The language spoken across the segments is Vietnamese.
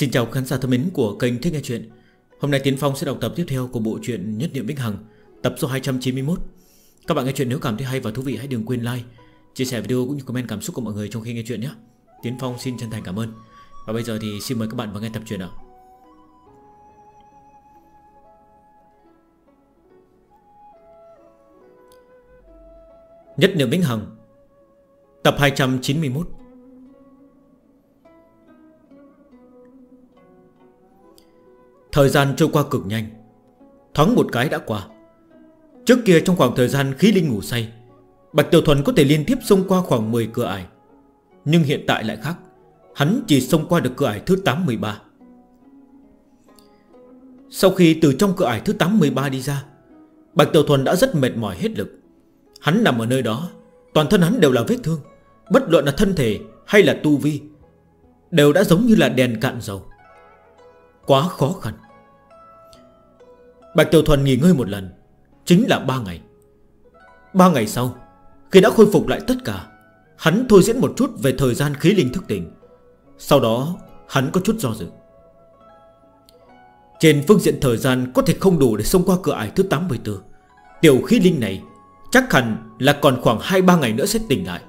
Xin chào khán giả thân mến của kênh Thích Nghe Chuyện. Hôm nay Tiến Phong sẽ đọc tập tiếp theo của bộ truyện Nhất Niệm Bích Hằng, Tập số 291 Các bạn nghe chuyện nếu cảm thấy hay và thú vị, hãy đừng quên like, Chia sẻ video cũng như comment cảm xúc của mọi người trong khi nghe chuyện nhé. Tiến Phong xin chân thành cảm ơn. Và bây giờ thì xin mời các bạn vào nghe tập truyện ạ. Nhất Niệm Bích Hằng, Tập 291 Thời gian trôi qua cực nhanh. Thoáng một cái đã qua. Trước kia trong khoảng thời gian khí linh ngủ say, Bạch Tiểu Thuần có thể liên tiếp xông qua khoảng 10 cửa ải. Nhưng hiện tại lại khác. Hắn chỉ xông qua được cửa ải thứ 813 Sau khi từ trong cửa ải thứ 813 đi ra, Bạch Tiểu Thuần đã rất mệt mỏi hết lực. Hắn nằm ở nơi đó. Toàn thân hắn đều là vết thương. Bất luận là thân thể hay là tu vi, Đều đã giống như là đèn cạn dầu. Quá khó khăn. Bạch Tiểu Thuần nghỉ ngơi một lần, Chính là 3 ngày. 3 ngày sau, Khi đã khôi phục lại tất cả, Hắn thôi diễn một chút về thời gian khí linh thức tỉnh. Sau đó, hắn có chút do dự. Trên phương diện thời gian có thể không đủ để xông qua cửa ải thứ 84 Tiểu khí linh này chắc hẳn là còn khoảng 2-3 ngày nữa sẽ tỉnh lại.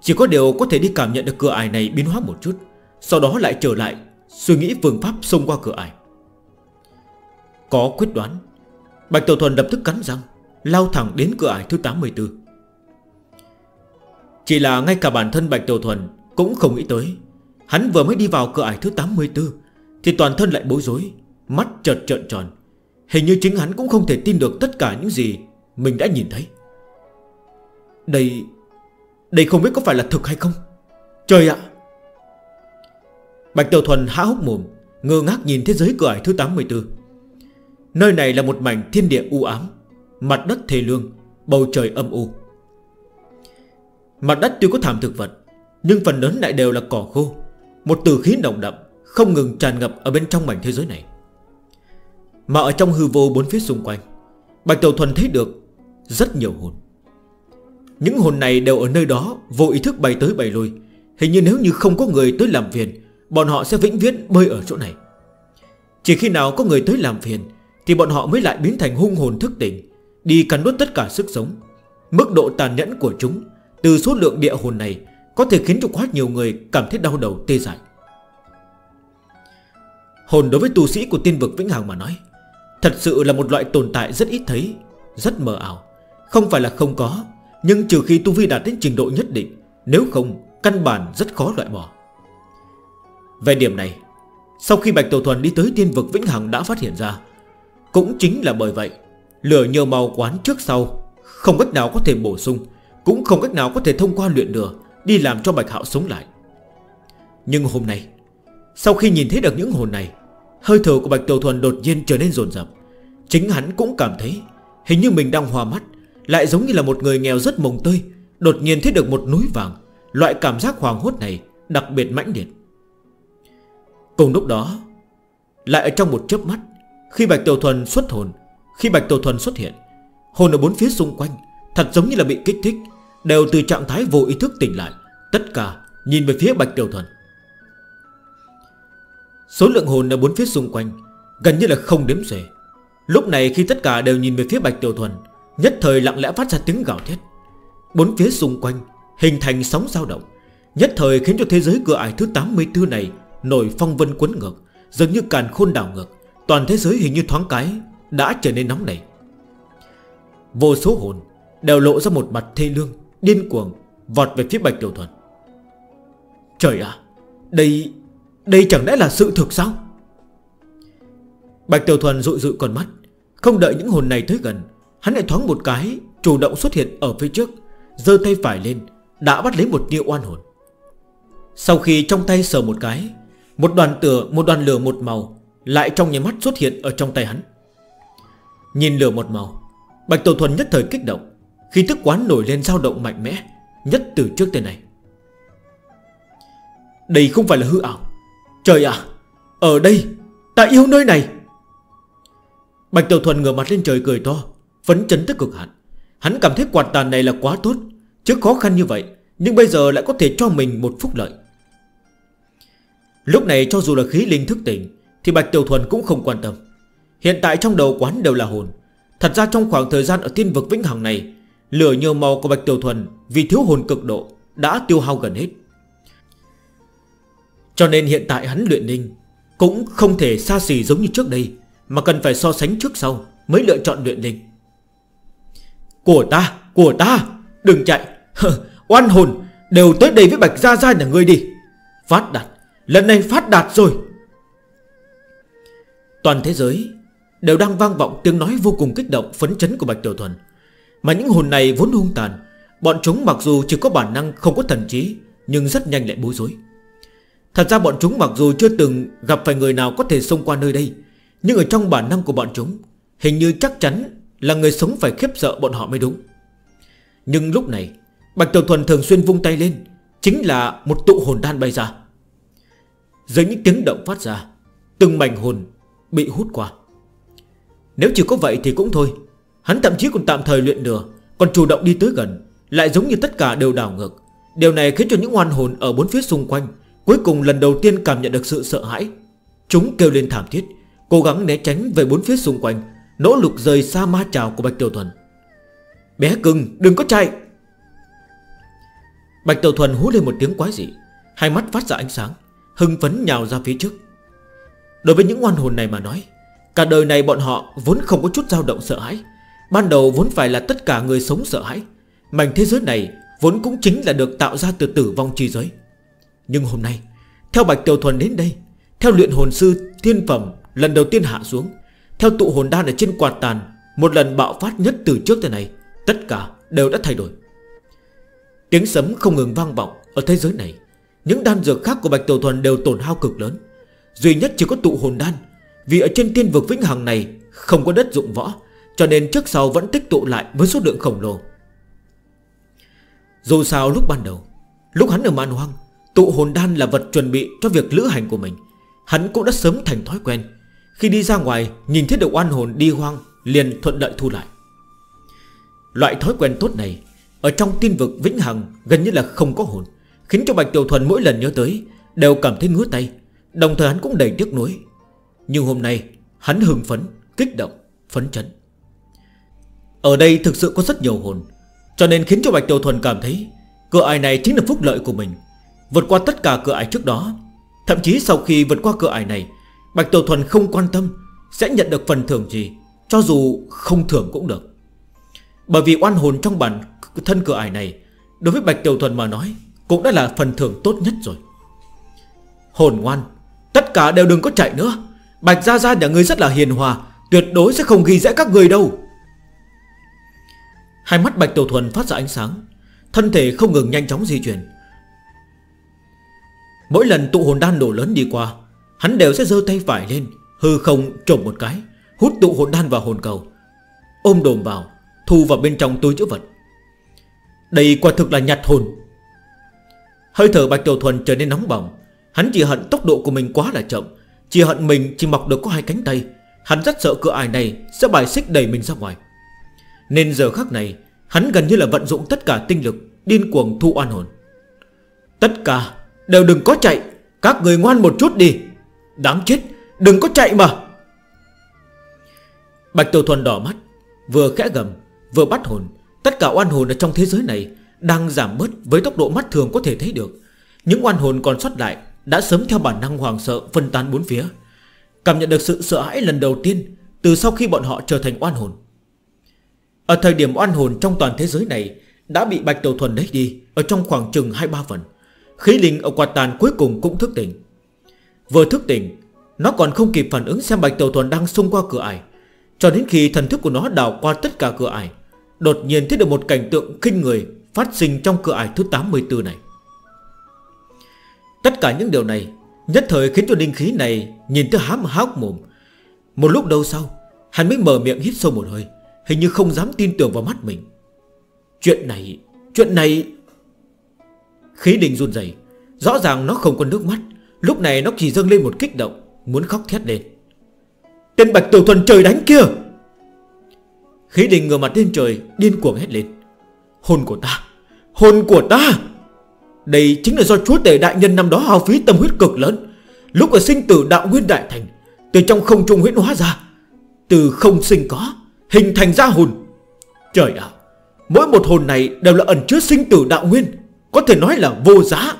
Chỉ có điều có thể đi cảm nhận được cửa ải này biến hóa một chút, Sau đó lại trở lại Suy nghĩ phương pháp xông qua cửa ải. Có quyết đoán, Bạch Tiểu Thuần lập tức cắn răng, Lao thẳng đến cửa ải thứ 84 Chỉ là ngay cả bản thân Bạch Tiểu Thuần Cũng không nghĩ tới, Hắn vừa mới đi vào cửa ải thứ 84 Thì toàn thân lại bối rối, Mắt trợt trợn tròn. Hình như chính hắn cũng không thể tin được tất cả những gì Mình đã nhìn thấy. Đây Đây không biết có phải là thực hay không? Trời ạ! Bạch Tiểu Thuần há hốc mồm, Ngơ ngác nhìn thế giới cửa ải thứ 84 Nơi này là một mảnh thiên địa u ám, Mặt đất thề lương, Bầu trời âm u. Mặt đất tuy có thảm thực vật, Nhưng phần lớn lại đều là cỏ khô, Một từ khí nồng đậm, Không ngừng tràn ngập ở bên trong mảnh thế giới này. Mà ở trong hư vô bốn phía xung quanh, Bạch Tiểu Thuần thấy được Rất nhiều hồn. Những hồn này đều ở nơi đó, Vô ý thức bay tới bay lui. Hình như nếu như không có người tới làm phiền Bọn họ sẽ vĩnh viễn bơi ở chỗ này. Chỉ khi nào có người tới làm phiền, Thì bọn họ mới lại biến thành hung hồn thức tỉnh, Đi cắn đốt tất cả sức sống. Mức độ tàn nhẫn của chúng, Từ số lượng địa hồn này, Có thể khiến cho quá nhiều người cảm thấy đau đầu, tê dại. Hồn đối với tu sĩ của tiên vực Vĩnh Hằng mà nói, Thật sự là một loại tồn tại rất ít thấy, Rất mờ ảo. Không phải là không có, Nhưng trừ khi tu vi đạt đến trình độ nhất định, Nếu không, căn bản rất khó loại bỏ. Về điểm này Sau khi Bạch tổ Thuần đi tới tiên vực Vĩnh Hằng đã phát hiện ra Cũng chính là bởi vậy Lửa nhiều màu quán trước sau Không cách nào có thể bổ sung Cũng không cách nào có thể thông qua luyện lửa Đi làm cho Bạch Hạo sống lại. Nhưng hôm nay Sau khi nhìn thấy được những hồn này Hơi thở của Bạch tổ Thuần đột nhiên trở nên dồn rập, Chính hắn cũng cảm thấy Hình như mình đang hòa mắt Lại giống như là một người nghèo rất mồng tơi Đột nhiên thấy được một núi vàng Loại cảm giác hoàng hốt này đặc biệt mãnh liệt. Cùng lúc đó, Lại ở trong một chớp mắt, Khi Bạch Tiểu Thuần xuất hồn, Khi Bạch Tiểu Thuần xuất hiện, Hồn ở bốn phía xung quanh Thật giống như là bị kích thích, Đều từ trạng thái vô ý thức tỉnh lại, Tất cả nhìn về phía Bạch Tiểu Thuần. Số lượng hồn ở bốn phía xung quanh Gần như là không đếm xuể. Lúc này khi tất cả đều nhìn về phía Bạch Tiểu Thuần, Nhất thời lặng lẽ phát ra tiếng gào thét. Bốn phía xung quanh Hình thành sóng dao động, Nhất thời khiến cho thế giới cửa ải thứ 84 này Nổi phong vân quấn ngược, Dường như càn khôn đảo ngược, Toàn thế giới hình như thoáng cái Đã trở nên nóng nảy. Vô số hồn đều lộ ra một mặt thê lương, Điên cuồng vọt về phía Bạch Tiểu Thuần. Trời ạ, Đây Đây chẳng lẽ là sự thực sao? Bạch Tiểu Thuần rụi rụi con mắt, Không đợi những hồn này tới gần, Hắn lại thoáng một cái Chủ động xuất hiện ở phía trước, giơ tay phải lên, Đã bắt lấy một tia oan hồn. Sau khi trong tay sờ một cái một đoàn tử, một đoàn lửa một màu Lại trong nhà mắt xuất hiện ở trong tay hắn. Nhìn lửa một màu Bạch Tổ Thuần nhất thời kích động. Khi tức quán nổi lên dao động mạnh mẽ Nhất từ trước tên này Đây không phải là hư ảo. Trời ạ Ở đây Ta yêu nơi này. Bạch Tiểu Thuần ngửa mặt lên trời cười to Phấn chấn tức cực hạn. Hắn cảm thấy quạt tàn này là quá tốt Chứ khó khăn như vậy Nhưng bây giờ lại có thể cho mình một phúc lợi. Lúc này cho dù là khí linh thức tỉnh Thì Bạch Tiểu Thuần cũng không quan tâm. Hiện tại trong đầu quán đều là hồn. Thật ra trong khoảng thời gian ở tiên vực vĩnh hằng này Lửa nhiều màu của Bạch Tiểu Thuần Vì thiếu hồn cực độ Đã tiêu hao gần hết. Cho nên hiện tại hắn luyện ninh Cũng không thể xa xỉ giống như trước đây Mà cần phải so sánh trước sau Mới lựa chọn luyện ninh Của ta, của ta Đừng chạy. Oan hồn đều tới đây với Bạch Gia Gia nhà ngươi đi. Phát đặt Lần này phát đạt rồi. Toàn thế giới Đều đang vang vọng tiếng nói vô cùng kích động, Phấn chấn của Bạch Tiểu Thuần. Mà những hồn này vốn hung tàn, Bọn chúng mặc dù chỉ có bản năng không có thần trí, Nhưng rất nhanh lại bối rối. Thật ra bọn chúng mặc dù chưa từng gặp phải người nào có thể xông qua nơi đây, Nhưng ở trong bản năng của bọn chúng, Hình như chắc chắn là người sống phải khiếp sợ bọn họ mới đúng. Nhưng lúc này, Bạch Tiểu Thuần thường xuyên vung tay lên, Chính là một tụ hồn đan bay ra. Dưới những tiếng động phát ra, Từng mảnh hồn bị hút qua. Nếu chỉ có vậy thì cũng thôi. Hắn thậm chí còn tạm thời luyện lừa Còn chủ động đi tới gần, Lại giống như tất cả đều đảo ngược. Điều này khiến cho những oan hồn ở bốn phía xung quanh Cuối cùng lần đầu tiên cảm nhận được sự sợ hãi. Chúng kêu lên thảm thiết, Cố gắng né tránh về bốn phía xung quanh, Nỗ lực rời xa ma trào của Bạch Tiểu Thuần. Bé cưng, đừng có chạy! Bạch Tiểu Thuần hú lên một tiếng quái dị, Hai mắt phát ra ánh sáng. Hưng phấn nhào ra phía trước. Đối với những oan hồn này mà nói, Cả đời này bọn họ vốn không có chút dao động sợ hãi. Ban đầu vốn phải là tất cả người sống sợ hãi, Mảnh thế giới này Vốn cũng chính là được tạo ra từ tử vong chi giới. Nhưng hôm nay, Theo Bạch Tiểu Thuần đến đây, Theo luyện hồn sư thiên phẩm lần đầu tiên hạ xuống, Theo tụ hồn đan ở trên quạt tàn, Một lần bạo phát nhất từ trước tới này Tất cả đều đã thay đổi. Tiếng sấm không ngừng vang vọng Ở thế giới này. Những đan dược khác của Bạch Tiểu Thuần đều tổn hao cực lớn. Duy nhất chỉ có tụ hồn đan, Vì ở trên tiên vực vĩnh hằng này Không có đất dụng võ, Cho nên trước sau vẫn tích tụ lại với số lượng khổng lồ. Dù sao lúc ban đầu, Lúc hắn ở man hoang, Tụ hồn đan là vật chuẩn bị cho việc lữ hành của mình. Hắn cũng đã sớm thành thói quen. Khi đi ra ngoài, Nhìn thấy được oan hồn đi hoang, Liền thuận lợi thu lại. Loại thói quen tốt này, Ở trong tiên vực vĩnh hằng gần như là không có hồn. Khiến cho Bạch Tiểu Thuần mỗi lần nhớ tới Đều cảm thấy ngứa tay Đồng thời hắn cũng đầy tiếc nuối. Nhưng hôm nay hắn hưng phấn, kích động, phấn chấn. Ở đây thực sự có rất nhiều hồn Cho nên khiến cho Bạch Tiểu Thuần cảm thấy Cửa ải này chính là phúc lợi của mình. Vượt qua tất cả cửa ải trước đó Thậm chí sau khi vượt qua cửa ải này Bạch Tiểu Thuần không quan tâm Sẽ nhận được phần thưởng gì Cho dù không thưởng cũng được. Bởi vì oan hồn trong bản thân cửa ải này Đối với Bạch Tiểu Thuần mà nói cũng đã là phần thưởng tốt nhất rồi. Hồn ngoan, Tất cả đều đừng có chạy nữa. Bạch Gia Gia nhà ngươi rất là hiền hòa, Tuyệt đối sẽ không ghi rẽ các người đâu. Hai mắt Bạch Tiểu Thuần phát ra ánh sáng, Thân thể không ngừng nhanh chóng di chuyển. Mỗi lần tụ hồn đan đổ lớn đi qua, Hắn đều sẽ dơ tay phải lên, Hư không trộm một cái, Hút tụ hồn đan vào hồn cầu. Ôm đồm vào, Thu vào bên trong túi chữ vật. Đây quả thực là nhặt hồn. Hơi thở Bạch Tiểu Thuần trở nên nóng bỏng. Hắn chỉ hận tốc độ của mình quá là chậm. Chỉ hận mình chỉ mọc được có hai cánh tay. Hắn rất sợ cửa ải này sẽ bài xích đẩy mình ra ngoài. Nên giờ khác này, Hắn gần như là vận dụng tất cả tinh lực, Điên cuồng thu oan hồn. Tất cả đều đừng có chạy. Các người ngoan một chút đi. Đáng chết, đừng có chạy mà. Bạch Tiểu Thuần đỏ mắt, Vừa khẽ gầm, vừa bắt hồn. Tất cả oan hồn ở trong thế giới này đang giảm bớt với tốc độ mắt thường có thể thấy được. Những oan hồn còn sót lại Đã sớm theo bản năng hoàng sợ phân tán bốn phía. Cảm nhận được sự sợ hãi lần đầu tiên Từ sau khi bọn họ trở thành oan hồn. Ở thời điểm oan hồn trong toàn thế giới này Đã bị Bạch Đầu Thuần lấy đi Ở trong khoảng chừng 2-3 phần, Khí linh ở quạt tàn cuối cùng cũng thức tỉnh. Vừa thức tỉnh, Nó còn không kịp phản ứng xem Bạch Đầu Thuần đang xung qua cửa ải. Cho đến khi thần thức của nó đào qua tất cả cửa ải, Đột nhiên thấy được một cảnh tượng kinh người. Phát sinh trong cửa ải thứ 84 này. Tất cả những điều này Nhất thời khiến cho linh khí này Nhìn tới hám hóc mồm. Một lúc đâu sau, Hắn mới mở miệng hít sâu một hơi, Hình như không dám tin tưởng vào mắt mình. Chuyện này Chuyện này! Khí đình run dày Rõ ràng nó không có nước mắt. Lúc này nó chỉ dâng lên một kích động, Muốn khóc thét lên. Tên Bạch Tiểu Thuần trời đánh kia! Khí đình ngừa mặt lên trời, Điên cuồng hét lên. Hồn của ta, Hồn của ta. Đây chính là do chúa tể đại nhân năm đó hao phí tâm huyết cực lớn. Lúc ở sinh tử đạo nguyên đại thành, Từ trong không trung huyễn hóa ra, Từ không sinh có, Hình thành ra hồn. Trời ạ, Mỗi một hồn này đều là ẩn chứa sinh tử đạo nguyên, Có thể nói là vô giá.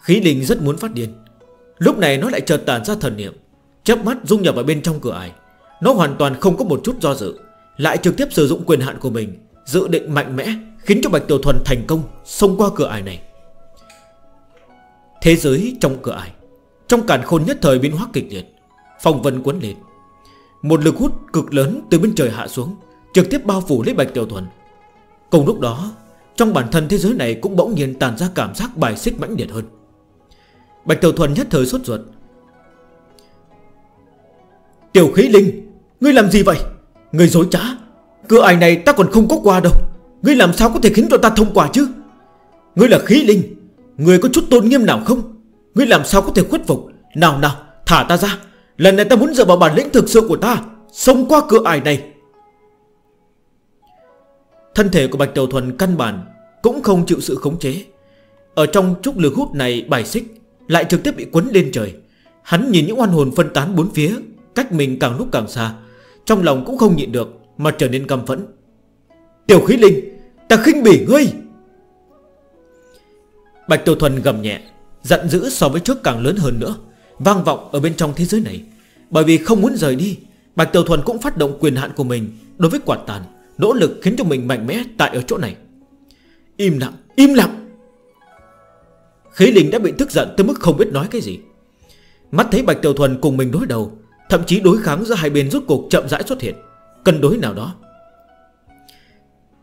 Khí linh rất muốn phát điên. Lúc này nó lại chợt tàn ra thần niệm, Chớp mắt dung nhập vào bên trong cửa ải. Nó hoàn toàn không có một chút do dự. Lại trực tiếp sử dụng quyền hạn của mình, Dự định mạnh mẽ, Khiến cho Bạch Tiểu Thuần thành công Xông qua cửa ải này. Thế giới trong cửa ải, Trong cản khôn nhất thời biến hóa kịch liệt, Phong vân cuốn lên. Một lực hút cực lớn từ bên trời hạ xuống, Trực tiếp bao phủ lấy Bạch Tiểu Thuần. Cùng lúc đó, Trong bản thân thế giới này cũng bỗng nhiên tàn ra cảm giác bài xích mãnh liệt hơn. Bạch Tiểu Thuần nhất thời sốt ruột. Tiểu khí linh, Ngươi làm gì vậy? Người dối trá, Cửa ải này ta còn không có qua đâu. Ngươi làm sao có thể khiến cho ta thông qua chứ? Ngươi là khí linh, Ngươi có chút tôn nghiêm nào không? Ngươi làm sao có thể khuất phục? Nào nào, thả ta ra. Lần này ta muốn dựa vào bản lĩnh thực sự của ta, Xông qua cửa ải này. Thân thể của Bạch Đầu Thuần căn bản Cũng không chịu sự khống chế. Ở trong chút lực hút này, bài xích Lại trực tiếp bị quấn lên trời. Hắn nhìn những oan hồn phân tán bốn phía, Cách mình càng lúc càng xa. Trong lòng cũng không nhịn được Mà trở nên căm phẫn. Tiểu khí linh Ta khinh bỉ ngươi. Bạch Tiểu Thuần gầm nhẹ Giận dữ so với trước càng lớn hơn nữa Vang vọng ở bên trong thế giới này. Bởi vì không muốn rời đi Bạch Tiểu Thuần cũng phát động quyền hạn của mình Đối với quạt tàn Nỗ lực khiến cho mình mạnh mẽ tại ở chỗ này. Im lặng, im lặng. Khí linh đã bị tức giận tới mức không biết nói cái gì. Mắt thấy Bạch Tiểu Thuần cùng mình đối đầu Thậm chí đối kháng giữa hai bên rốt cuộc chậm rãi xuất hiện. Cân đối nào đó.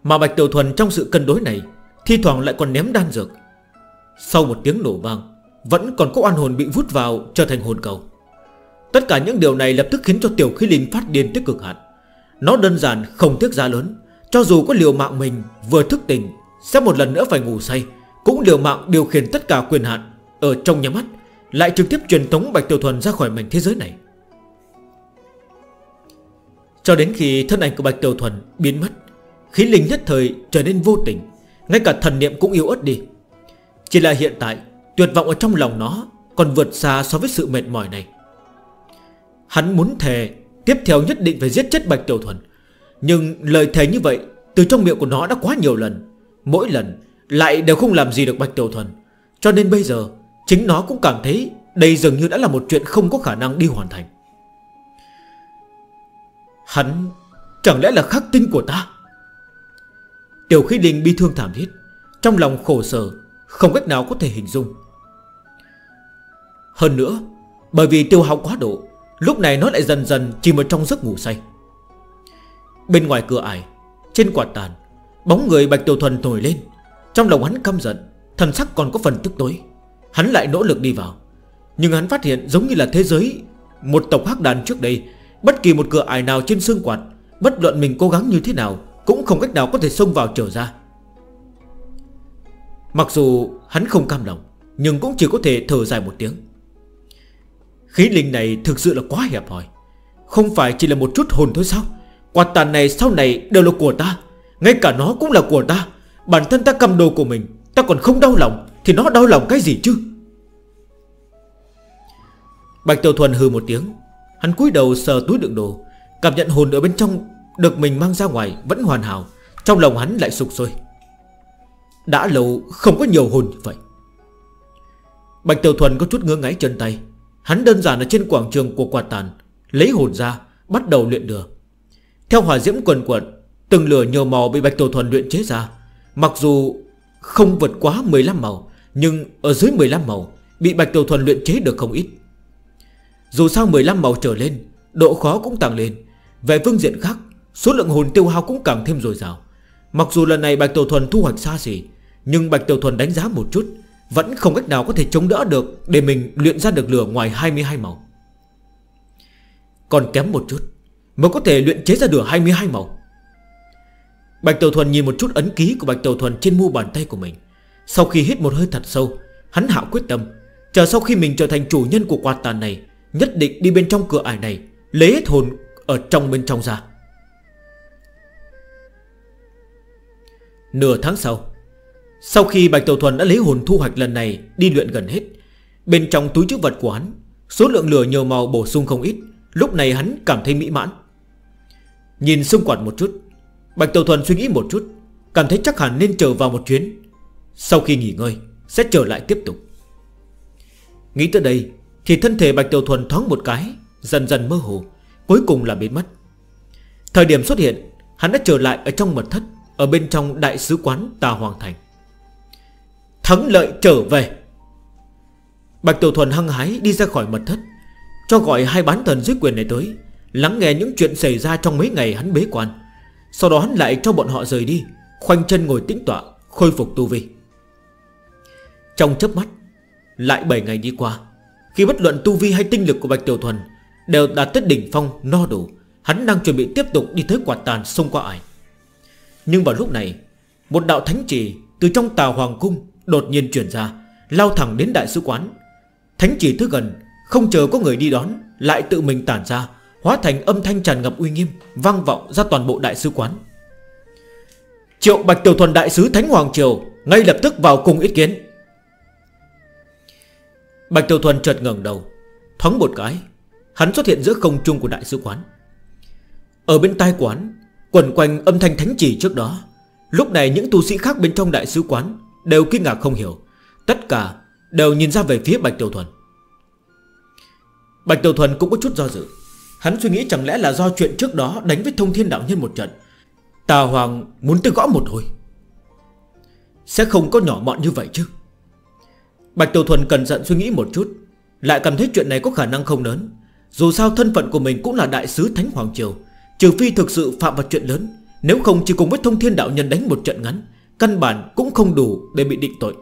Mà Bạch Tiểu Thuần trong sự cân đối này, Thi thoảng lại còn ném đan dược. Sau một tiếng nổ vang, Vẫn còn có oan hồn bị vút vào, trở thành hồn cầu. Tất cả những điều này lập tức khiến cho Tiểu Khí Linh phát điên tích cực hạn. Nó đơn giản, không tiếc giá lớn. Cho dù có liều mạng mình, vừa thức tỉnh, Sẽ một lần nữa phải ngủ say. Cũng liều mạng điều khiển tất cả quyền hạn Ở trong nhà mắt, Lại trực tiếp truyền tống Bạch Tiểu Thuần ra khỏi mảnh thế giới này. Cho đến khi thân ảnh của Bạch Tiểu Thuần biến mất, Khí linh nhất thời trở nên vô tình, Ngay cả thần niệm cũng yếu ớt đi. Chỉ là hiện tại, Tuyệt vọng ở trong lòng nó Còn vượt xa so với sự mệt mỏi này. Hắn muốn thề Tiếp theo nhất định phải giết chết Bạch Tiểu Thuần, Nhưng lời thề như vậy Từ trong miệng của nó đã quá nhiều lần. Mỗi lần lại đều không làm gì được Bạch Tiểu Thuần, Cho nên bây giờ Chính nó cũng cảm thấy Đây dường như đã là một chuyện không có khả năng đi hoàn thành. Hắn chẳng lẽ là khắc tinh của ta? Tiểu khí linh bi thương thảm thiết, Trong lòng khổ sở, Không cách nào có thể hình dung. Hơn nữa, Bởi vì tiêu hao quá độ, Lúc này nó lại dần dần chìm vào trong giấc ngủ say. Bên ngoài cửa ải, Trên quạt tàn, Bóng người Bạch Tiểu Thuần nổi lên. Trong lòng hắn căm giận, Thần sắc còn có phần tức tối. Hắn lại nỗ lực đi vào, Nhưng hắn phát hiện giống như là thế giới, Một tộc hắc đàn trước đây Bất kỳ một cửa ải nào trên xương quạt, Bất luận mình cố gắng như thế nào, Cũng không cách nào có thể xông vào trở ra. Mặc dù hắn không cam lòng, Nhưng cũng chỉ có thể thở dài một tiếng. Khí linh này thực sự là quá hẹp hòi. Không phải chỉ là một chút hồn thôi sao? Quạt tàn này sau này đều là của ta. Ngay cả nó cũng là của ta. Bản thân ta cầm đồ của mình, Ta còn không đau lòng, Thì nó đau lòng cái gì chứ? Bạch Tiểu Thuần hư một tiếng Hắn cúi đầu sờ túi đựng đồ. Cảm nhận hồn ở bên trong Được mình mang ra ngoài vẫn hoàn hảo. Trong lòng hắn lại sụp sôi. Đã lâu không có nhiều hồn như vậy. Bạch Tiểu Thuần có chút ngứa ngáy chân tay. Hắn đơn giản ở trên quảng trường của quạt tàn, Lấy hồn ra, Bắt đầu luyện lửa Theo hỏa diễm quần quận, Từng lửa nhiều màu bị Bạch Tiểu Thuần luyện chế ra. Mặc dù không vượt quá 15 màu, Nhưng ở dưới 15 màu, Bị Bạch Tiểu Thuần luyện chế được không ít. Dù sao 15 màu trở lên, Độ khó cũng tăng lên. Về phương diện khác, Số lượng hồn tiêu hao cũng càng thêm dồi dào. Mặc dù lần này Bạch Tiểu Thuần thu hoạch xa xỉ, Nhưng Bạch Tiểu Thuần đánh giá một chút, Vẫn không cách nào có thể chống đỡ được Để mình luyện ra được lửa ngoài 22 màu. Còn kém một chút, Mới có thể luyện chế ra được 22 màu. Bạch Tiểu Thuần nhìn một chút ấn ký của Bạch Tiểu Thuần trên mu bàn tay của mình. Sau khi hít một hơi thật sâu, Hắn hạo quyết tâm. Chờ sau khi mình trở thành chủ nhân của quạt tàn này Nhất định đi bên trong cửa ải này, Lấy hết hồn ở trong bên trong ra. Nửa tháng sau Sau khi Bạch Tàu Thuần đã lấy hồn thu hoạch lần này Đi luyện gần hết, Bên trong túi chức vật của hắn, Số lượng lửa nhiều màu bổ sung không ít, Lúc này hắn cảm thấy mỹ mãn. Nhìn xung quanh một chút, Bạch Tàu Thuần suy nghĩ một chút, Cảm thấy chắc hẳn nên trở vào một chuyến. Sau khi nghỉ ngơi, Sẽ trở lại tiếp tục. Nghĩ tới đây thì thân thể Bạch Tiểu Thuần thoáng một cái, Dần dần mơ hồ, Cuối cùng là biến mất. Thời điểm xuất hiện, Hắn đã trở lại ở trong mật thất, Ở bên trong đại sứ quán Tà Hoàng Thành. Thắng lợi trở về. Bạch Tiểu Thuần hăng hái đi ra khỏi mật thất, Cho gọi hai bán thần dưới quyền này tới, Lắng nghe những chuyện xảy ra trong mấy ngày hắn bế quan. Sau đó hắn lại cho bọn họ rời đi, Khoanh chân ngồi tĩnh tọa, Khôi phục tu vi. Trong chớp mắt, Lại 7 ngày đi qua khi bất luận tu vi hay tinh lực của Bạch Tiểu Thuần Đều đạt tới đỉnh phong, no đủ, Hắn đang chuẩn bị tiếp tục đi tới quạt tàn xông qua ải. Nhưng vào lúc này, Một đạo thánh chỉ từ trong tà hoàng cung Đột nhiên chuyển ra, Lao thẳng đến đại sứ quán. Thánh chỉ thứ gần, Không chờ có người đi đón, Lại tự mình tản ra, Hóa thành âm thanh tràn ngập uy nghiêm, Vang vọng ra toàn bộ đại sứ quán. Triệu Bạch Tiểu Thuần Đại sứ Thánh Hoàng Triều Ngay lập tức vào cùng ý kiến. Bạch Tiểu Thuần chợt ngẩng đầu, Thoáng một cái, Hắn xuất hiện giữa không trung của đại sứ quán. Ở bên tai quán, Quần quanh âm thanh thánh chỉ trước đó, Lúc này những tu sĩ khác bên trong đại sứ quán Đều kinh ngạc không hiểu, Tất cả đều nhìn ra về phía Bạch Tiểu Thuần. Bạch Tiểu Thuần cũng có chút do dự, Hắn suy nghĩ chẳng lẽ là do chuyện trước đó Đánh với thông thiên đạo nhân một trận, Tà Hoàng muốn tới gõ một hồi. Sẽ không có nhỏ mọn như vậy chứ. Bạch Tiểu Thuần cẩn thận suy nghĩ một chút, Lại cảm thấy chuyện này có khả năng không lớn. Dù sao thân phận của mình cũng là đại sứ Thánh Hoàng Triều, Trừ phi thực sự phạm vào chuyện lớn. Nếu không chỉ cùng với thông thiên đạo nhân đánh một trận ngắn, Căn bản cũng không đủ để bị định tội.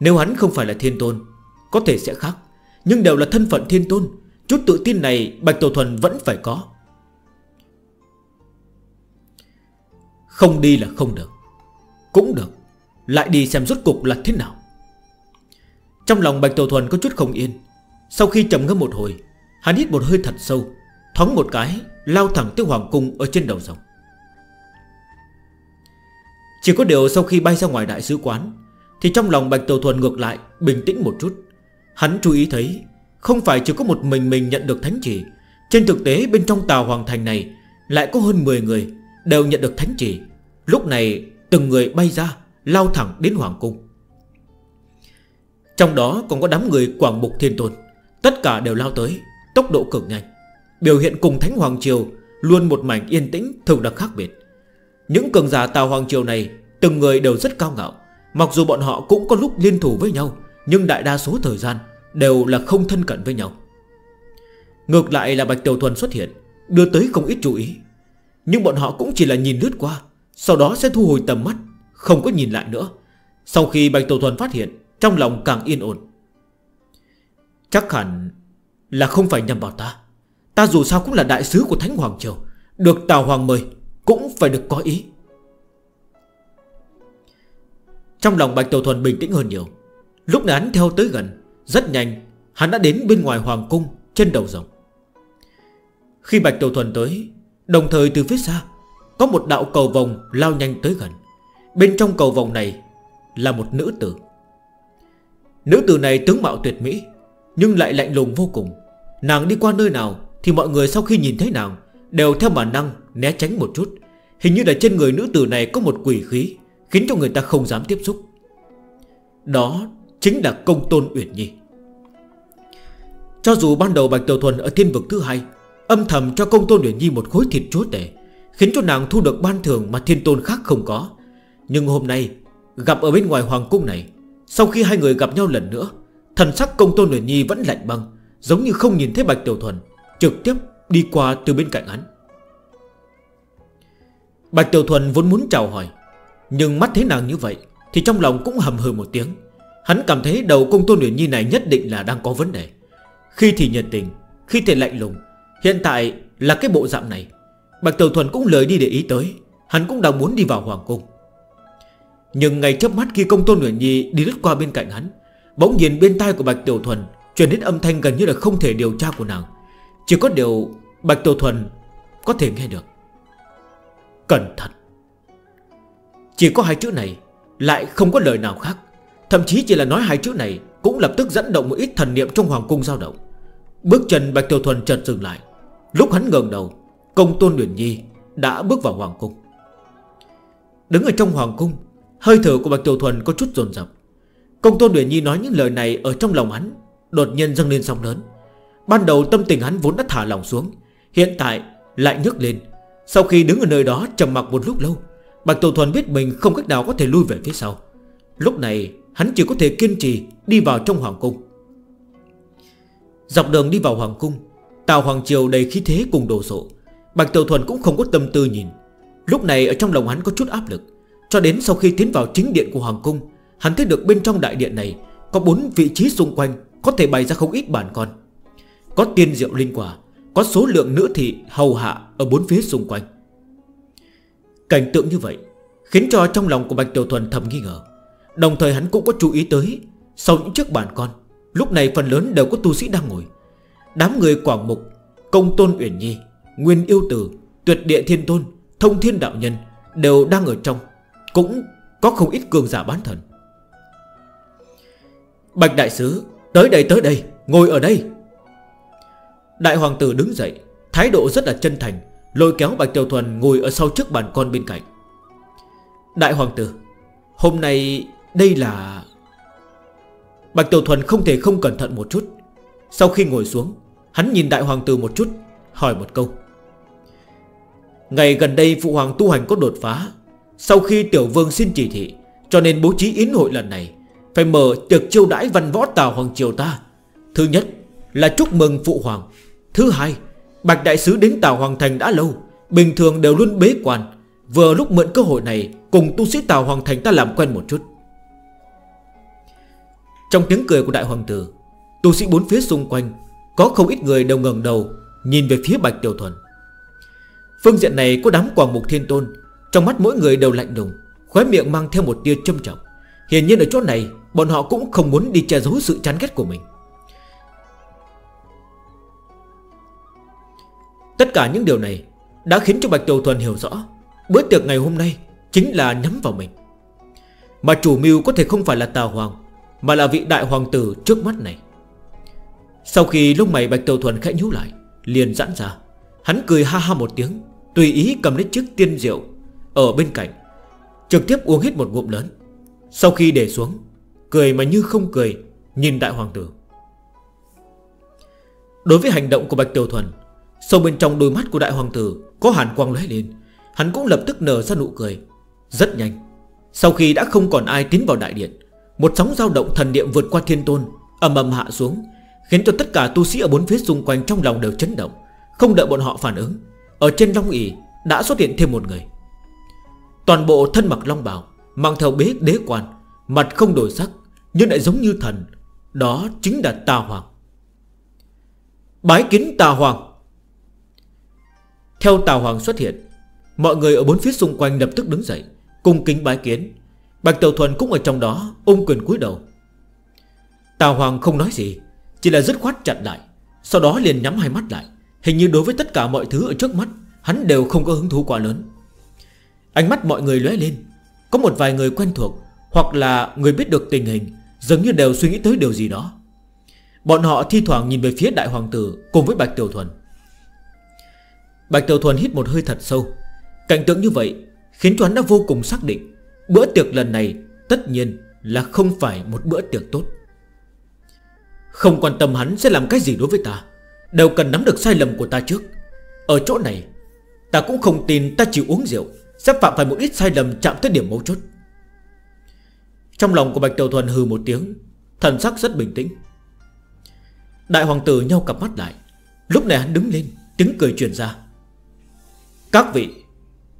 Nếu hắn không phải là thiên tôn, Có thể sẽ khác, Nhưng đều là thân phận thiên tôn, Chút tự tin này Bạch Tổ Thuần vẫn phải có. Không đi là không được, Cũng được, Lại đi xem rốt cục là thế nào. Trong lòng Bạch Tiểu Thuần có chút không yên. Sau khi trầm ngâm một hồi, Hắn hít một hơi thật sâu, Thoáng một cái, lao thẳng tới hoàng cung ở trên đầu dòng. Chỉ có điều sau khi bay ra ngoài đại sứ quán, Thì trong lòng Bạch Tiểu Thuần ngược lại, Bình tĩnh một chút. Hắn chú ý thấy, Không phải chỉ có một mình mình nhận được thánh chỉ. Trên thực tế, bên trong tàu hoàng thành này Lại có hơn 10 người Đều nhận được thánh chỉ. Lúc này, từng người bay ra, Lao thẳng đến hoàng cung. Trong đó còn có đám người Quảng Mục Thiên Tôn. Tất cả đều lao tới, Tốc độ cực nhanh. Biểu hiện cùng Thánh Hoàng Triều Luôn một mảnh yên tĩnh thường đặc khác biệt. Những cường giả Tàu Hoàng Triều này, Từng người đều rất cao ngạo. Mặc dù bọn họ cũng có lúc liên thủ với nhau, Nhưng đại đa số thời gian Đều là không thân cận với nhau. Ngược lại là Bạch Tiểu Thuần xuất hiện, Đưa tới không ít chú ý. Nhưng bọn họ cũng chỉ là nhìn lướt qua, Sau đó sẽ thu hồi tầm mắt, Không có nhìn lại nữa. Sau khi Bạch Tiểu Thuần phát hiện trong lòng càng yên ổn. Chắc hẳn là không phải nhầm vào ta. Ta dù sao cũng là đại sứ của Thánh Hoàng Triều. Được Tào Hoàng mời, Cũng phải được có ý. Trong lòng Bạch Tiểu Thuần bình tĩnh hơn nhiều. Lúc này hắn theo tới gần, Rất nhanh, Hắn đã đến bên ngoài Hoàng Cung, Trên đầu rồng. Khi Bạch Tiểu Thuần tới, Đồng thời từ phía xa, Có một đạo cầu vòng lao nhanh tới gần. Bên trong cầu vòng này Là một nữ tử. Nữ tử này tướng mạo tuyệt mỹ, Nhưng lại lạnh lùng vô cùng, Nàng đi qua nơi nào Thì mọi người sau khi nhìn thấy nàng Đều theo bản năng né tránh một chút. Hình như là trên người nữ tử này có một quỷ khí, Khiến cho người ta không dám tiếp xúc. Đó chính là công tôn Uyển Nhi. Cho dù ban đầu Bạch Tiểu Thuần ở thiên vực thứ hai, Âm thầm cho công tôn Uyển Nhi một khối thịt chúa tể, Khiến cho nàng thu được ban thường mà thiên tôn khác không có. Nhưng hôm nay, Gặp ở bên ngoài hoàng cung này sau khi hai người gặp nhau lần nữa, Thần sắc công tôn luyện nhi vẫn lạnh băng, Giống như không nhìn thấy Bạch Tiểu Thuần, Trực tiếp đi qua từ bên cạnh hắn. Bạch Tiểu Thuần vốn muốn chào hỏi, Nhưng mắt thấy nàng như vậy Thì trong lòng cũng hầm hừ một tiếng. Hắn cảm thấy đầu công tôn luyện nhi này nhất định là đang có vấn đề. Khi thì nhiệt tình, Khi thì lạnh lùng, Hiện tại là cái bộ dạng này. Bạch Tiểu Thuần cũng lời đi để ý tới, Hắn cũng đang muốn đi vào Hoàng Cung. Nhưng ngay chớp mắt khi công tôn Nguyễn Nhi đi lướt qua bên cạnh hắn, Bỗng nhìn bên tai của Bạch Tiểu Thuần Chuyển đến âm thanh gần như là không thể điều tra của nàng. Chỉ có điều Bạch Tiểu Thuần có thể nghe được. Cẩn thận! Chỉ có hai chữ này Lại không có lời nào khác. Thậm chí chỉ là nói hai chữ này Cũng lập tức dẫn động một ít thần niệm trong hoàng cung dao động. Bước chân Bạch Tiểu Thuần chợt dừng lại. Lúc hắn ngờn đầu, Công tôn Nguyễn Nhi đã bước vào hoàng cung. Đứng ở trong hoàng cung Hơi thở của Bạch Tiểu Thuần có chút dồn dập. Công Tôn Nguyễn Nhi nói những lời này Ở trong lòng hắn, Đột nhiên dâng lên sóng lớn. Ban đầu tâm tình hắn vốn đã thả lòng xuống, Hiện tại lại nhức lên. Sau khi đứng ở nơi đó trầm mặc một lúc lâu, Bạch Tiểu Thuần biết mình không cách nào có thể lui về phía sau. Lúc này, hắn chỉ có thể kiên trì Đi vào trong Hoàng Cung. Dọc đường đi vào Hoàng Cung, tào Hoàng Triều đầy khí thế cùng đồ sộ. Bạch Tiểu Thuần cũng không có tâm tư nhìn. Lúc này ở trong lòng hắn có chút áp lực. Cho đến sau khi tiến vào chính điện của Hoàng Cung, Hắn thấy được bên trong đại điện này Có bốn vị trí xung quanh, Có thể bày ra không ít bản con. Có tiên diệu linh quả, Có số lượng nữ thị hầu hạ ở bốn phía xung quanh. Cảnh tượng như vậy Khiến cho trong lòng của Bạch Tiểu Thuần thầm nghi ngờ. Đồng thời hắn cũng có chú ý tới, Sau những chiếc bản con, Lúc này phần lớn đều có tu sĩ đang ngồi. Đám người Quảng Mục, Công Tôn Uyển Nhi, Nguyên Yêu Tử, Tuyệt Địa Thiên Tôn, Thông Thiên Đạo Nhân Đều đang ở trong. Cũng có không ít cường giả bán thần. Bạch đại sứ, Tới đây tới đây, Ngồi ở đây. Đại hoàng tử đứng dậy, Thái độ rất là chân thành, Lôi kéo Bạch Tiểu Thuần ngồi ở sau trước bàn con bên cạnh. Đại hoàng tử, Hôm nay đây là Bạch Tiểu Thuần không thể không cẩn thận một chút. Sau khi ngồi xuống, Hắn nhìn đại hoàng tử một chút, Hỏi một câu. Ngày gần đây phụ hoàng tu hành có đột phá sau khi tiểu vương xin chỉ thị, Cho nên bố trí yến hội lần này, Phải mở tiệc chiêu đãi văn võ tào hoàng triều ta. Thứ nhất là chúc mừng phụ hoàng. Thứ hai, Bạch đại sứ đến tào hoàng thành đã lâu, Bình thường đều luôn bế quan. Vừa lúc mượn cơ hội này, Cùng tu sĩ tào hoàng thành ta làm quen một chút. Trong tiếng cười của đại hoàng tử, Tu sĩ bốn phía xung quanh, Có không ít người đều ngần đầu, Nhìn về phía bạch tiểu thuần. Phương diện này có đám quảng mục thiên tôn trong mắt mỗi người đều lạnh đùng Khóe miệng mang theo một tia châm trọng. Hiển nhiên ở chỗ này, Bọn họ cũng không muốn đi che giấu sự chán ghét của mình. Tất cả những điều này Đã khiến cho Bạch Tiểu Thuần hiểu rõ, Bữa tiệc ngày hôm nay Chính là nhắm vào mình. Mà chủ mưu có thể không phải là Tào Hoàng, Mà là vị đại hoàng tử trước mắt này. Sau khi lúc mày Bạch Tiểu Thuần khẽ nhú lại, Liền giãn ra. Hắn cười ha ha một tiếng, Tùy ý cầm lấy chiếc tiên rượu ở bên cạnh, Trực tiếp uống hết một ngụm lớn. Sau khi để xuống, Cười mà như không cười, Nhìn đại hoàng tử. Đối với hành động của Bạch Tiểu Thuần, Sâu bên trong đôi mắt của đại hoàng tử Có hàn quang lóe lên. Hắn cũng lập tức nở ra nụ cười. Rất nhanh, Sau khi đã không còn ai tiến vào đại điện, Một sóng dao động thần niệm vượt qua thiên tôn, ầm ầm hạ xuống, Khiến cho tất cả tu sĩ ở bốn phía xung quanh trong lòng đều chấn động, Không đợi bọn họ phản ứng. Ở trên long ỉ đã xuất hiện thêm một người. Toàn bộ thân mặc long bào, Mang theo bế đế quan, Mặt không đổi sắc, Nhưng lại giống như thần. Đó chính là Tà Hoàng. Bái kiến Tà Hoàng. Theo Tà Hoàng xuất hiện, Mọi người ở bốn phía xung quanh lập tức đứng dậy Cùng kính bái kiến. Bạch Tàu Thuần cũng ở trong đó, Ôm quyền cúi đầu. Tà Hoàng không nói gì, Chỉ là dứt khoát chặt lại, Sau đó liền nhắm hai mắt lại. Hình như đối với tất cả mọi thứ ở trước mắt, Hắn đều không có hứng thú quá lớn. Ánh mắt mọi người lóe lên. Có một vài người quen thuộc, Hoặc là người biết được tình hình, Dường như đều suy nghĩ tới điều gì đó. Bọn họ thi thoảng nhìn về phía đại hoàng tử Cùng với Bạch Tiểu Thuần. Bạch Tiểu Thuần hít một hơi thật sâu. Cảnh tượng như vậy Khiến cho hắn đã vô cùng xác định, Bữa tiệc lần này tất nhiên là không phải một bữa tiệc tốt. Không quan tâm hắn sẽ làm cái gì đối với ta, Đều cần nắm được sai lầm của ta trước. Ở chỗ này, Ta cũng không tin ta chịu uống rượu sẽ phạm phải một ít sai lầm chạm tới điểm mấu chốt. Trong lòng của Bạch Tiểu Thuần hừ một tiếng, Thần sắc rất bình tĩnh. Đại hoàng tử nhau cặp mắt lại. Lúc này hắn đứng lên, Tiếng cười truyền ra. Các vị,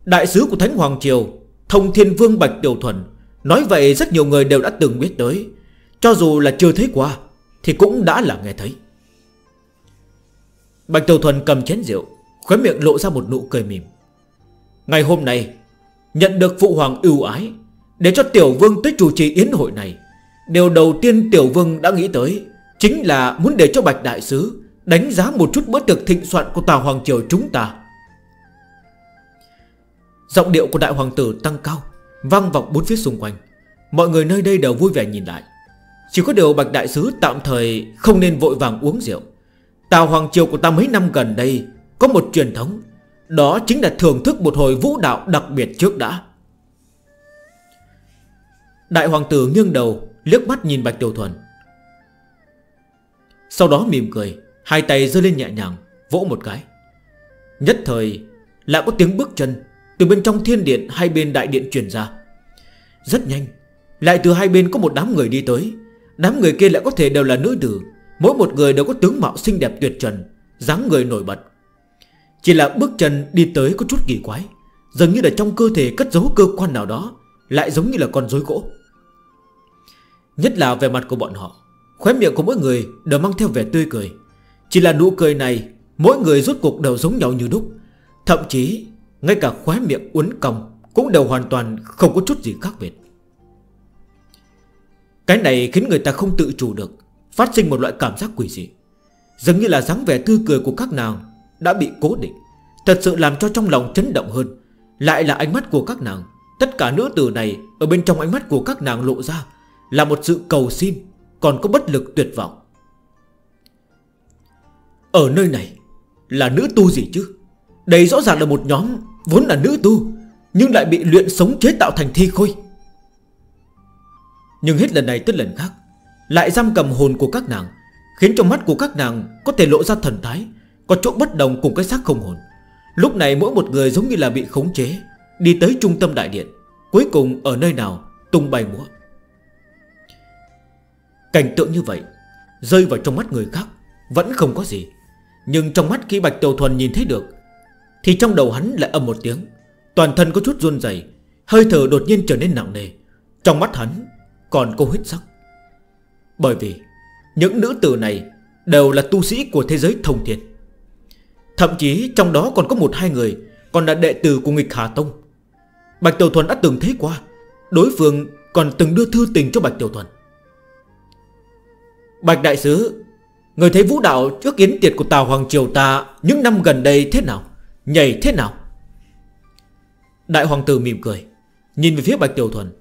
Đại sứ của Thánh Hoàng Triều, Thông Thiên Vương Bạch Tiểu Thuần, Nói vậy rất nhiều người đều đã từng biết tới. Cho dù là chưa thấy qua, Thì cũng đã là nghe thấy. Bạch Tiểu Thuần cầm chén rượu Khói miệng lộ ra một nụ cười mỉm. Ngày hôm nay, Nhận được phụ hoàng ưu ái Để cho tiểu vương tới chủ trì yến hội này. Điều đầu tiên tiểu vương đã nghĩ tới Chính là muốn để cho bạch đại sứ Đánh giá một chút bữa tiệc thịnh soạn của tàu hoàng triều chúng ta. Giọng điệu của đại hoàng tử tăng cao, Vang vọng bốn phía xung quanh. Mọi người nơi đây đều vui vẻ nhìn lại. Chỉ có điều bạch đại sứ tạm thời Không nên vội vàng uống rượu. Tàu hoàng triều của ta mấy năm gần đây Có một truyền thống đó chính là thưởng thức một hồi vũ đạo đặc biệt trước đã. Đại hoàng tử nghiêng đầu, Liếc mắt nhìn Bạch Tiểu Thuần. Sau đó mỉm cười, Hai tay rơi lên nhẹ nhàng, Vỗ một cái. Nhất thời, lại có tiếng bước chân Từ bên trong thiên điện hai bên đại điện truyền ra. Rất nhanh, Lại từ hai bên có một đám người đi tới. Đám người kia lại có thể đều là nữ tử, Mỗi một người đều có tướng mạo xinh đẹp tuyệt trần, dáng người nổi bật. Chỉ là bước chân đi tới có chút kỳ quái, Dường như là trong cơ thể cất giấu cơ quan nào đó, Lại giống như là con rối gỗ. Nhất là về mặt của bọn họ, Khóe miệng của mỗi người đều mang theo vẻ tươi cười. Chỉ là nụ cười này, Mỗi người rốt cuộc đều giống nhau như đúc. Thậm chí, ngay cả khóe miệng uốn cong Cũng đều hoàn toàn không có chút gì khác biệt. Cái này khiến người ta không tự chủ được, Phát sinh một loại cảm giác quỷ dị. Giống như là dáng vẻ tươi cười của các nàng đã bị cố định. Thật sự làm cho trong lòng chấn động hơn. Lại là ánh mắt của các nàng. Tất cả nữ tử này Ở bên trong ánh mắt của các nàng lộ ra Là một sự cầu xin, Còn có bất lực tuyệt vọng. Ở nơi này Là nữ tu gì chứ? Đây rõ ràng là một nhóm Vốn là nữ tu, Nhưng lại bị luyện sống chế tạo thành thi khôi. Nhưng hết lần này tới lần khác, Lại giam cầm hồn của các nàng, Khiến cho mắt của các nàng có thể lộ ra thần thái có chỗ bất đồng cùng cái xác không hồn. Lúc này mỗi một người giống như là bị khống chế, Đi tới trung tâm đại điện, Cuối cùng ở nơi nào tung bay múa. Cảnh tượng như vậy, Rơi vào trong mắt người khác, Vẫn không có gì. Nhưng trong mắt khi Bạch Tiểu Thuần nhìn thấy được, Thì trong đầu hắn lại âm một tiếng. Toàn thân có chút run dày Hơi thở đột nhiên trở nên nặng nề. Trong mắt hắn còn cô huyết sắc. Bởi vì những nữ tử này Đều là tu sĩ của thế giới thông thiên. Thậm chí trong đó còn có một hai người Còn là đệ tử của nghịch Hà Tông. Bạch Tiểu Thuần đã từng thấy qua, Đối phương còn từng đưa thư tình cho Bạch Tiểu Thuần. Bạch Đại Sứ, Người thấy vũ đạo trước kiến tiệt của Tào Hoàng Triều ta Những năm gần đây thế nào, Nhảy thế nào? Đại Hoàng Tử mỉm cười, Nhìn về phía Bạch Tiểu Thuần.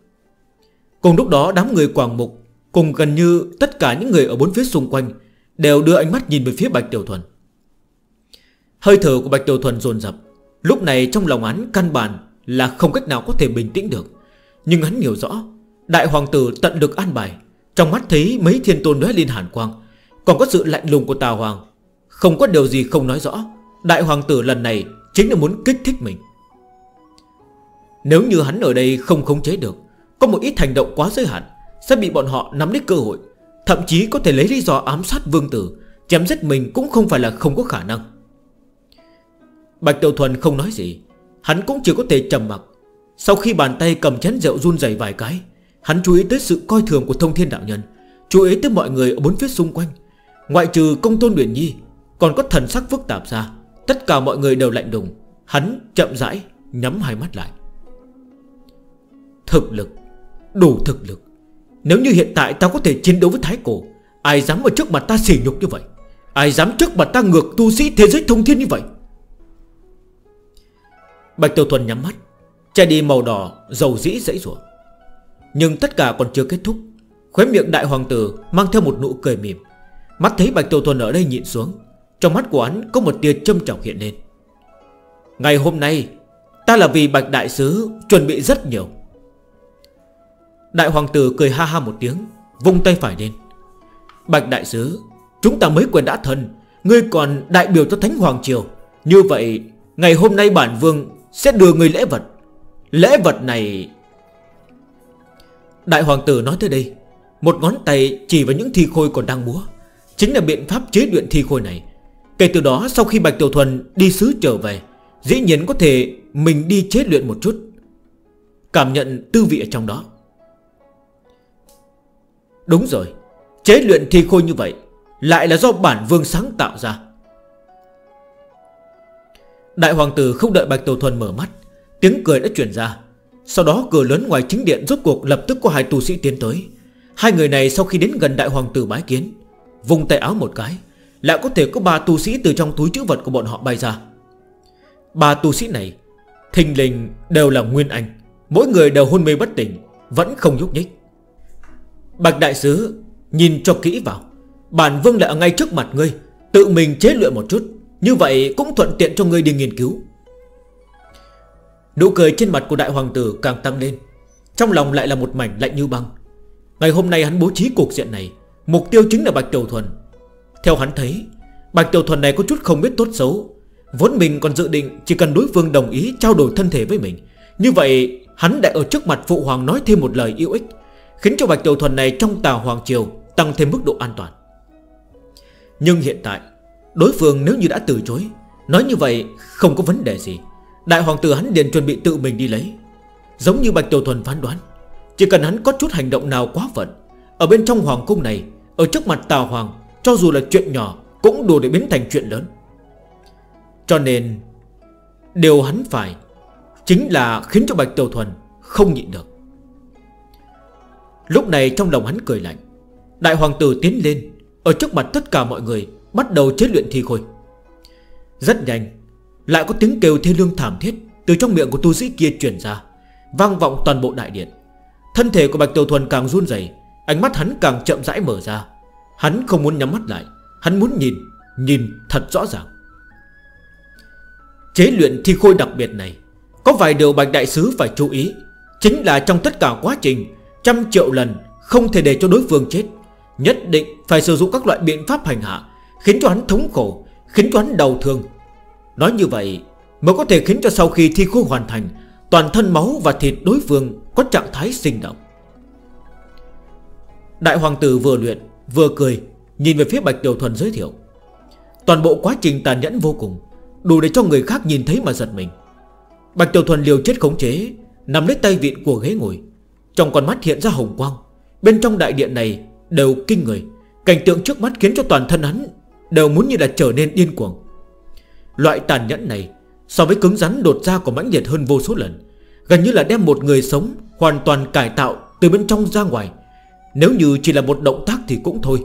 Cùng lúc đó đám người Quảng Mục Cùng gần như tất cả những người ở bốn phía xung quanh Đều đưa ánh mắt nhìn về phía Bạch Tiểu Thuần. Hơi thở của Bạch Tiểu Thuần dồn dập. Lúc này trong lòng hắn căn bản Là không cách nào có thể bình tĩnh được. Nhưng hắn hiểu rõ, Đại hoàng tử tận được an bài. Trong mắt thấy mấy thiên tôn nói lên hàn quang, Còn có sự lạnh lùng của tà hoàng, Không có điều gì không nói rõ. Đại hoàng tử lần này chính là muốn kích thích mình. Nếu như hắn ở đây không khống chế được, Có một ít hành động quá giới hạn, Sẽ bị bọn họ nắm đến cơ hội. Thậm chí có thể lấy lý do ám sát vương tử, Chém giết mình cũng không phải là không có khả năng. Bạch Tiểu Thuần không nói gì. Hắn cũng chỉ có thể trầm mặc. Sau khi bàn tay cầm chén rượu run dày vài cái, Hắn chú ý tới sự coi thường của thông thiên đạo nhân, Chú ý tới mọi người ở bốn phía xung quanh. Ngoại trừ công tôn Nguyễn Nhi, Còn có thần sắc phức tạp ra, Tất cả mọi người đều lạnh đùng. Hắn chậm rãi, nhắm hai mắt lại. Thực lực, Đủ thực lực. Nếu như hiện tại ta có thể chiến đấu với Thái Cổ, Ai dám ở trước mặt ta xỉ nhục như vậy? Ai dám trước mặt ta ngược tu sĩ thế giới thông thiên như vậy? Bạch Tiêu Thuần nhắm mắt, Che đi màu đỏ, dầu dĩ dãy rủa. Nhưng tất cả còn chưa kết thúc, Khóe miệng đại hoàng tử mang theo một nụ cười mỉm. Mắt thấy Bạch Tiêu Thuần ở đây nhịn xuống, Trong mắt của hắn có một tia châm trọng hiện lên. Ngày hôm nay, Ta là vì Bạch Đại Sứ chuẩn bị rất nhiều. Đại hoàng tử cười ha ha một tiếng, Vung tay phải lên. Bạch Đại Sứ, Chúng ta mới quyền đã thân, Ngươi còn đại biểu cho Thánh Hoàng Triều. Như vậy, Ngày hôm nay bản vương sẽ đưa người lễ vật. Lễ vật này, Đại hoàng tử nói tới đây, Một ngón tay chỉ vào những thi khôi còn đang múa. Chính là biện pháp chế luyện thi khôi này. Kể từ đó, sau khi Bạch Tiểu Thuần đi xứ trở về, Dĩ nhiên có thể mình đi chế luyện một chút. Cảm nhận tư vị ở trong đó. Đúng rồi, Chế luyện thi khôi như vậy Lại là do bản vương sáng tạo ra. Đại hoàng tử không đợi Bạch Tiểu Thuần mở mắt, Tiếng cười đã chuyển ra. Sau đó cửa lớn ngoài chính điện rốt cuộc lập tức có hai tu sĩ tiến tới. Hai người này sau khi đến gần đại hoàng tử bái kiến Vùng tay áo một cái, Lại có thể có ba tu sĩ từ trong túi chữ vật của bọn họ bay ra. Ba tu sĩ này, Thình lình đều là Nguyên Anh, Mỗi người đều hôn mê bất tỉnh, Vẫn không nhúc nhích. Bạch Đại Sứ, Nhìn cho kỹ vào, Bản vương lại ở ngay trước mặt ngươi, Tự mình chế luyện một chút. Như vậy cũng thuận tiện cho người đi nghiên cứu. Nụ cười trên mặt của đại hoàng tử càng tăng lên. Trong lòng lại là một mảnh lạnh như băng. Ngày hôm nay hắn bố trí cuộc diện này, Mục tiêu chính là Bạch Tiểu Thuần. Theo hắn thấy, Bạch Tiểu Thuần này có chút không biết tốt xấu. Vốn mình còn dự định chỉ cần đối phương đồng ý Trao đổi thân thể với mình. Như vậy, hắn đã ở trước mặt Phụ Hoàng nói thêm một lời yêu ích, Khiến cho Bạch Tiểu Thuần này trong tà Hoàng Triều Tăng thêm mức độ an toàn. Nhưng hiện tại Đối phương nếu như đã từ chối, Nói như vậy không có vấn đề gì. Đại hoàng tử hắn liền chuẩn bị tự mình đi lấy. Giống như Bạch Tiểu Thuần phán đoán, Chỉ cần hắn có chút hành động nào quá phận, Ở bên trong hoàng cung này, Ở trước mặt tà hoàng, Cho dù là chuyện nhỏ, Cũng đủ để biến thành chuyện lớn. Cho nên, Điều hắn phải Chính là khiến cho Bạch Tiểu Thuần không nhịn được. Lúc này trong lòng hắn cười lạnh, Đại hoàng tử tiến lên, Ở trước mặt tất cả mọi người Bắt đầu chế luyện thi khôi. Rất nhanh, Lại có tiếng kêu thê lương thảm thiết Từ trong miệng của tu sĩ kia chuyển ra, Vang vọng toàn bộ đại điện. Thân thể của Bạch Tiểu Thuần càng run dày Ánh mắt hắn càng chậm rãi mở ra. Hắn không muốn nhắm mắt lại, Hắn muốn nhìn Nhìn thật rõ ràng. Chế luyện thi khôi đặc biệt này, Có vài điều Bạch Đại Sứ phải chú ý, Chính là trong tất cả quá trình, Trăm triệu lần không thể để cho đối phương chết, Nhất định phải sử dụng các loại biện pháp hành hạ Khiến cho hắn thống khổ, Khiến cho hắn đau thương. Nói như vậy mới có thể khiến cho sau khi thi khu hoàn thành, Toàn thân máu và thịt đối phương Có trạng thái sinh động. Đại hoàng tử vừa luyện, Vừa cười, Nhìn về phía Bạch tiểu Thuần giới thiệu. Toàn bộ quá trình tàn nhẫn vô cùng, Đủ để cho người khác nhìn thấy mà giật mình. Bạch Tiểu Thuần liều chết khống chế Nằm lấy tay vịn của ghế ngồi. Trong con mắt hiện ra hồng quang, Bên trong đại điện này đều kinh người. Cảnh tượng trước mắt khiến cho toàn thân hắn Đều muốn như là trở nên điên cuồng. Loại tàn nhẫn này So với cứng rắn đột ra của mãnh liệt hơn vô số lần, Gần như là đem một người sống Hoàn toàn cải tạo từ bên trong ra ngoài. Nếu như chỉ là một động tác thì cũng thôi.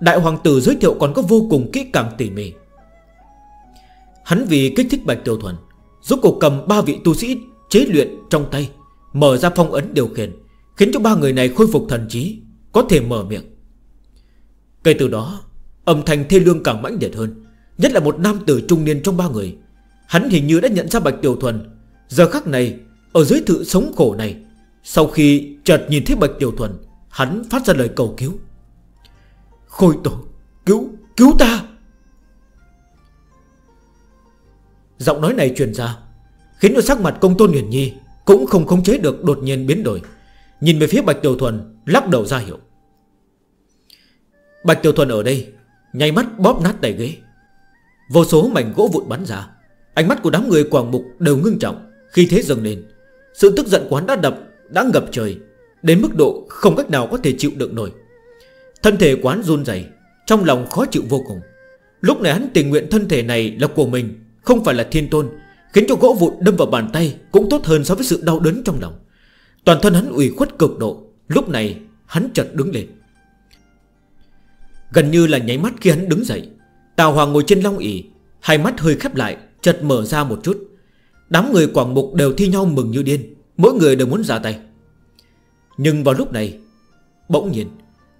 Đại hoàng tử giới thiệu còn có vô cùng kỹ càng tỉ mỉ. Hắn vì kích thích Bạch tiêu Thuần Giúp cuộc cầm ba vị tu sĩ chế luyện trong tay, Mở ra phong ấn điều khiển, Khiến cho ba người này khôi phục thần trí, Có thể mở miệng. Kể từ đó Âm thanh thê lương càng mãnh liệt hơn Nhất là một nam tử trung niên trong ba người. Hắn hình như đã nhận ra Bạch Tiểu Thuần. Giờ khắc này Ở dưới thự sống khổ này Sau khi chợt nhìn thấy Bạch Tiểu Thuần Hắn phát ra lời cầu cứu. Khôi tổ Cứu, cứu ta! Giọng nói này truyền ra Khiến cho sắc mặt công tôn Nguyễn Nhi Cũng không khống chế được đột nhiên biến đổi. Nhìn về phía Bạch Tiểu Thuần Lắc đầu ra hiệu. Bạch Tiểu Thuần ở đây Nháy mắt bóp nát tay ghế. Vô số mảnh gỗ vụn bắn ra. Ánh mắt của đám người quảng mục đều ngưng trọng. Khi thế dâng lên Sự tức giận của hắn đã đập, đã ngập trời Đến mức độ không cách nào có thể chịu đựng nổi. Thân thể quán run dày Trong lòng khó chịu vô cùng. Lúc này hắn tình nguyện thân thể này là của mình Không phải là thiên tôn Khiến cho gỗ vụn đâm vào bàn tay Cũng tốt hơn so với sự đau đớn trong lòng. Toàn thân hắn ủy khuất cực độ. Lúc này hắn chợt đứng lên. Gần như là nháy mắt khi hắn đứng dậy, Tào Hoàng ngồi trên long ỷ, Hai mắt hơi khép lại Chật mở ra một chút. Đám người quảng mục đều thi nhau mừng như điên, Mỗi người đều muốn ra tay. Nhưng vào lúc này, Bỗng nhiên,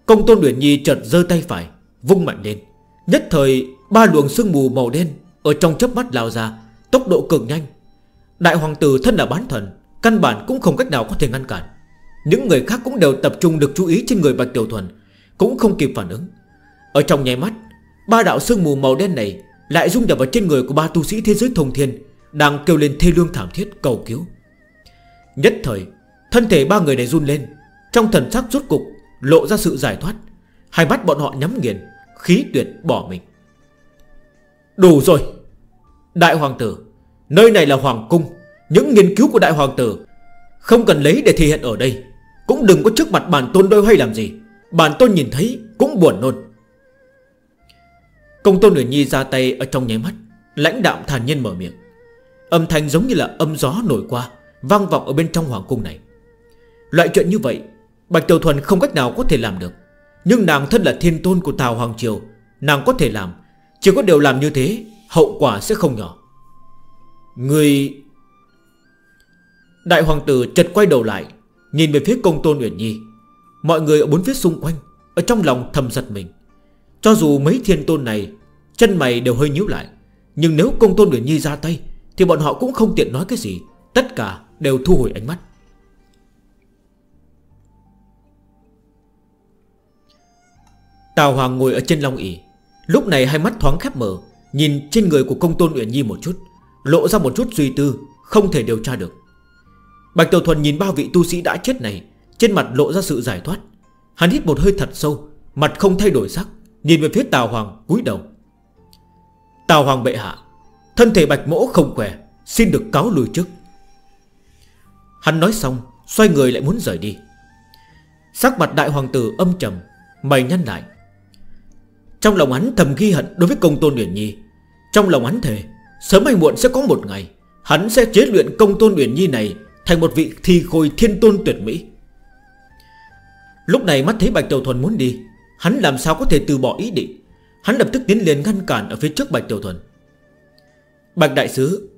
Công tôn Nguyễn Nhi chợt dơ tay phải, Vung mạnh lên. Nhất thời, ba luồng sương mù màu đen Ở trong chớp mắt lao ra, Tốc độ cực nhanh. Đại hoàng tử thân là bán thần, Căn bản cũng không cách nào có thể ngăn cản. Những người khác cũng đều tập trung được chú ý trên người Bạch Tiểu Thuần, Cũng không kịp phản ứng. Ở trong nháy mắt, Ba đạo sương mù màu đen này Lại dung nhập vào trên người của ba tu sĩ thế giới thông thiên, Đang kêu lên thê lương thảm thiết cầu cứu. Nhất thời, Thân thể ba người này run lên, Trong thần sắc rốt cục lộ ra sự giải thoát. Hai mắt bọn họ nhắm nghiền, Khí tuyệt bỏ mình. Đủ rồi, Đại hoàng tử, Nơi này là hoàng cung, Những nghiên cứu của đại hoàng tử Không cần lấy để thể hiện ở đây. Cũng đừng có trước mặt bản tôn đôi hay làm gì. Bản tôn nhìn thấy cũng buồn nôn. Công tôn Uyển Nhi ra tay ở trong nháy mắt, Lãnh đạm thản nhiên mở miệng. Âm thanh giống như là âm gió nổi qua, Vang vọng ở bên trong hoàng cung này. Loại chuyện như vậy, Bạch Tiểu Thuần không cách nào có thể làm được. Nhưng nàng thân là thiên tôn của Tào Hoàng Triều, Nàng có thể làm. Chỉ có điều làm như thế, Hậu quả sẽ không nhỏ. Người Đại hoàng tử chật quay đầu lại, Nhìn về phía công tôn Uyển Nhi. Mọi người ở bốn phía xung quanh, Ở trong lòng thầm giật mình. Cho dù mấy thiên tôn này Chân mày đều hơi nhíu lại. Nhưng nếu công tôn Nguyễn Nhi ra tay, Thì bọn họ cũng không tiện nói cái gì. Tất cả đều thu hồi ánh mắt. Tào Hoàng ngồi ở trên long ỉ Lúc này hai mắt thoáng khép mở, Nhìn trên người của công tôn Uyển Nhi một chút, Lộ ra một chút suy tư, Không thể điều tra được. Bạch Tiểu Thuần nhìn ba vị tu sĩ đã chết này, Trên mặt lộ ra sự giải thoát. Hắn hít một hơi thật sâu, Mặt không thay đổi sắc, Nhìn về phía Tào Hoàng cúi đầu. Tào Hoàng bệ hạ, Thân thể bạch mỗ không khỏe, Xin được cáo lùi trước Hắn nói xong, Xoay người lại muốn rời đi. Sắc mặt đại hoàng tử âm trầm, Mày nhăn lại. Trong lòng hắn thầm ghi hận đối với công tôn Uyển Nhi. Trong lòng hắn thề, Sớm hay muộn sẽ có một ngày, Hắn sẽ chế luyện công tôn Uyển Nhi này Thành một vị thi khôi thiên tôn tuyệt mỹ. Lúc này mắt thấy Bạch Tiểu Thuần muốn đi, Hắn làm sao có thể từ bỏ ý định? Hắn lập tức tiến liền ngăn cản ở phía trước Bạch Tiểu Thuần. Bạch Đại Sứ,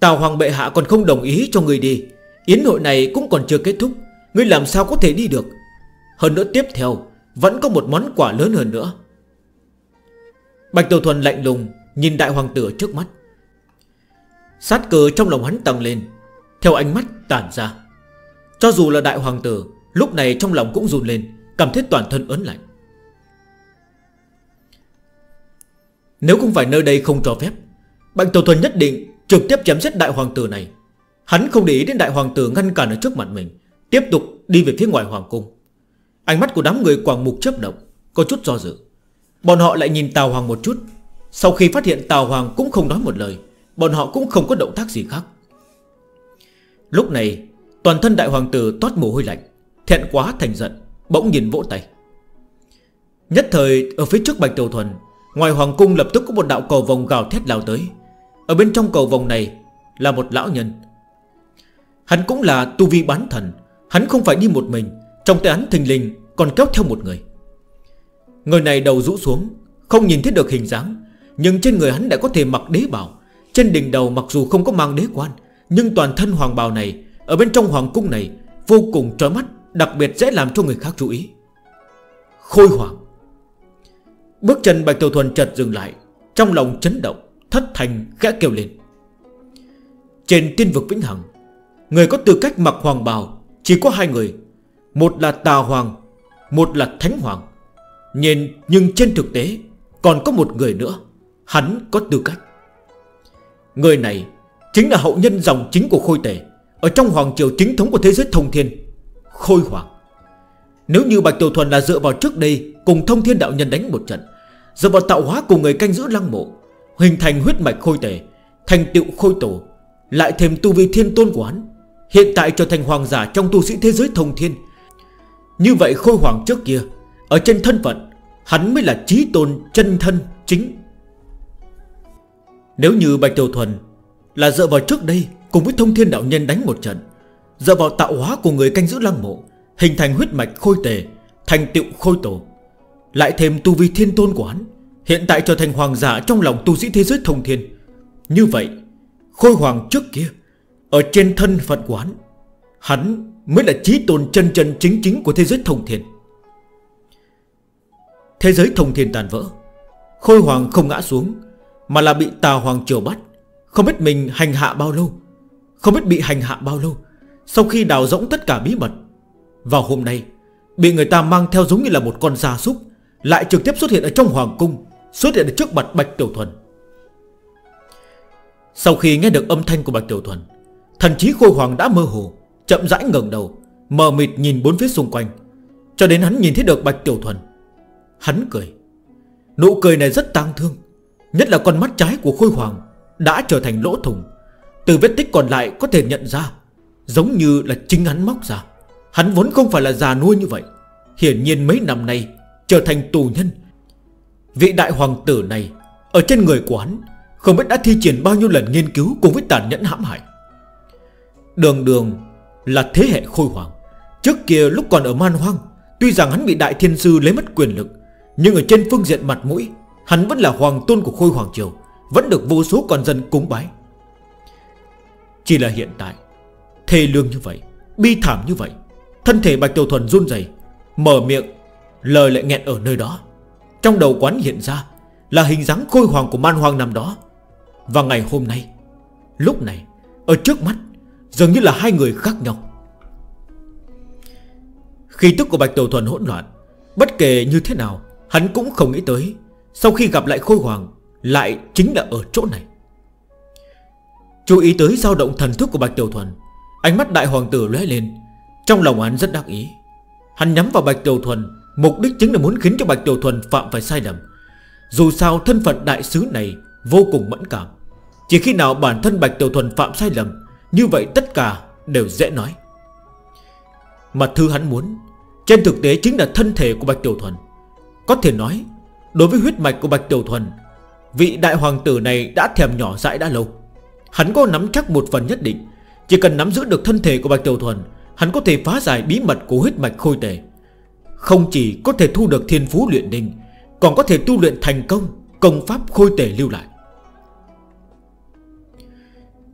Tào Hoàng Bệ Hạ còn không đồng ý cho người đi. Yến hội này cũng còn chưa kết thúc. Người làm sao có thể đi được? Hơn nữa tiếp theo, Vẫn có một món quà lớn hơn nữa. Bạch Tiểu Thuần lạnh lùng Nhìn đại hoàng tử trước mắt. Sát cờ trong lòng hắn tăng lên, Theo ánh mắt tản ra. Cho dù là đại hoàng tử, Lúc này trong lòng cũng run lên, Cảm thấy toàn thân ớn lạnh. Nếu không phải nơi đây không cho phép, Bạch Tổ Thuần nhất định trực tiếp chém giết đại hoàng tử này. Hắn không để ý đến đại hoàng tử ngăn cản ở trước mặt mình, Tiếp tục đi về phía ngoài hoàng cung. Ánh mắt của đám người quảng mục chấp động, Có chút do dự. Bọn họ lại nhìn Tào Hoàng một chút. Sau khi phát hiện Tào Hoàng cũng không nói một lời, Bọn họ cũng không có động tác gì khác. Lúc này, Toàn thân đại hoàng tử toát mồ hôi lạnh, Thẹn quá thành giận, Bỗng nhìn vỗ tay. Nhất thời, ở phía trước Bạch Tiểu Thuần Ngoài hoàng cung lập tức có một đạo cầu vòng gào thét lao tới. Ở bên trong cầu vòng này Là một lão nhân. Hắn cũng là tu vi bán thần. Hắn không phải đi một mình. Trong tay hắn thình lình còn kéo theo một người. Người này đầu rũ xuống, Không nhìn thấy được hình dáng, Nhưng trên người hắn đã có thể mặc đế bào. Trên đỉnh đầu mặc dù không có mang đế quan, Nhưng toàn thân hoàng bào này, Ở bên trong hoàng cung này, Vô cùng trói mắt, Đặc biệt dễ làm cho người khác chú ý. Khôi hoàng Bước chân Bạch Tiểu Thuần chợt dừng lại, Trong lòng chấn động, Thất thành khẽ kêu lên. Trên tiên vực Vĩnh Hằng, Người có tư cách mặc hoàng bào, Chỉ có hai người. Một là Tà Hoàng, Một là Thánh Hoàng. Nhìn, nhưng trên thực tế, Còn có một người nữa. Hắn có tư cách. Người này chính là hậu nhân dòng chính của Khôi Tề, Ở trong hoàng triều chính thống của thế giới thông thiên, Khôi Hoàng. Nếu như Bạch Tiểu Thuần là dựa vào trước đây Cùng thông thiên đạo nhân đánh một trận Giờ vào tạo hóa của người canh giữ lăng mộ, Hình thành huyết mạch khôi tể Thành tựu khôi tổ, Lại thêm tu vi thiên tôn của hắn, Hiện tại trở thành hoàng giả trong tu sĩ thế giới thông thiên. Như vậy khôi hoàng trước kia, Ở trên thân phận, Hắn mới là trí tôn chân thân chính. Nếu như Bạch Tiểu Thuần Là dựa vào trước đây Cùng với thông thiên đạo nhân đánh một trận, Dựa vào tạo hóa của người canh giữ lăng mộ, Hình thành huyết mạch khôi tề, Thành tựu khôi tổ lại thêm tu vi thiên tôn của hắn, Hiện tại trở thành hoàng giả trong lòng tu sĩ thế giới thông thiên. Như vậy, Khôi hoàng trước kia, Ở trên thân phận của hắn Hắn mới là trí tôn chân chân chính chính của thế giới thông thiên. Thế giới thông thiên tàn vỡ, Khôi hoàng không ngã xuống, Mà là bị tà hoàng triều bắt, Không biết mình hành hạ bao lâu, Không biết bị hành hạ bao lâu, Sau khi đào rỗng tất cả bí mật. Vào hôm nay, Bị người ta mang theo giống như là một con gia súc lại trực tiếp xuất hiện ở trong hoàng cung, Xuất hiện ở trước mặt Bạch Tiểu Thuần. Sau khi nghe được âm thanh của Bạch Tiểu Thuần, Thần chí khôi hoàng đã mơ hồ, Chậm rãi ngẩng đầu, Mờ mịt nhìn bốn phía xung quanh. Cho đến hắn nhìn thấy được Bạch Tiểu Thuần, Hắn cười. Nụ cười này rất tang thương, Nhất là con mắt trái của khôi hoàng Đã trở thành lỗ thủng. Từ vết tích còn lại có thể nhận ra, Giống như là chính hắn móc ra. Hắn vốn không phải là già nuôi như vậy, Hiển nhiên mấy năm nay Trở thành tù nhân. Vị đại hoàng tử này, Ở trên người của hắn, Không biết đã thi triển bao nhiêu lần nghiên cứu Cùng với tàn nhẫn hãm hại. Đường đường là thế hệ khôi hoàng. Trước kia lúc còn ở man hoang, Tuy rằng hắn bị đại thiên sư lấy mất quyền lực, Nhưng ở trên phương diện mặt mũi, Hắn vẫn là hoàng tôn của khôi hoàng triều, Vẫn được vô số con dân cúng bái. Chỉ là hiện tại Thề lương như vậy, Bi thảm như vậy, Thân thể Bạch Tiểu Thuần run dày Mở miệng Lời lại nghẹn ở nơi đó. Trong đầu quán hiện ra Là hình dáng khôi hoàng của man hoang năm đó. Và ngày hôm nay, Lúc này, Ở trước mắt, Dường như là hai người khác nhau. Khi tức của Bạch Tiểu Thuần hỗn loạn, Bất kể như thế nào, Hắn cũng không nghĩ tới, Sau khi gặp lại khôi hoàng, Lại chính là ở chỗ này. Chú ý tới dao động thần thức của Bạch Tiểu Thuần, Ánh mắt đại hoàng tử lóe lên, Trong lòng hắn rất đắc ý. Hắn nhắm vào Bạch Tiểu Thuần Mục đích chính là muốn khiến cho Bạch Tiểu Thuần phạm phải sai lầm. Dù sao, thân phận đại sứ này vô cùng mẫn cảm. Chỉ khi nào bản thân Bạch Tiểu Thuần phạm sai lầm, Như vậy tất cả đều dễ nói. Mà thư hắn muốn, Trên thực tế chính là thân thể của Bạch Tiểu Thuần. Có thể nói, Đối với huyết mạch của Bạch Tiểu Thuần, Vị đại hoàng tử này đã thèm nhỏ dãi đã lâu. Hắn có nắm chắc một phần nhất định. Chỉ cần nắm giữ được thân thể của Bạch Tiểu Thuần, Hắn có thể phá giải bí mật của huyết mạch khôi tệ. Không chỉ có thể thu được thiên phú luyện đinh, Còn có thể tu luyện thành công Công pháp khôi tể lưu lại.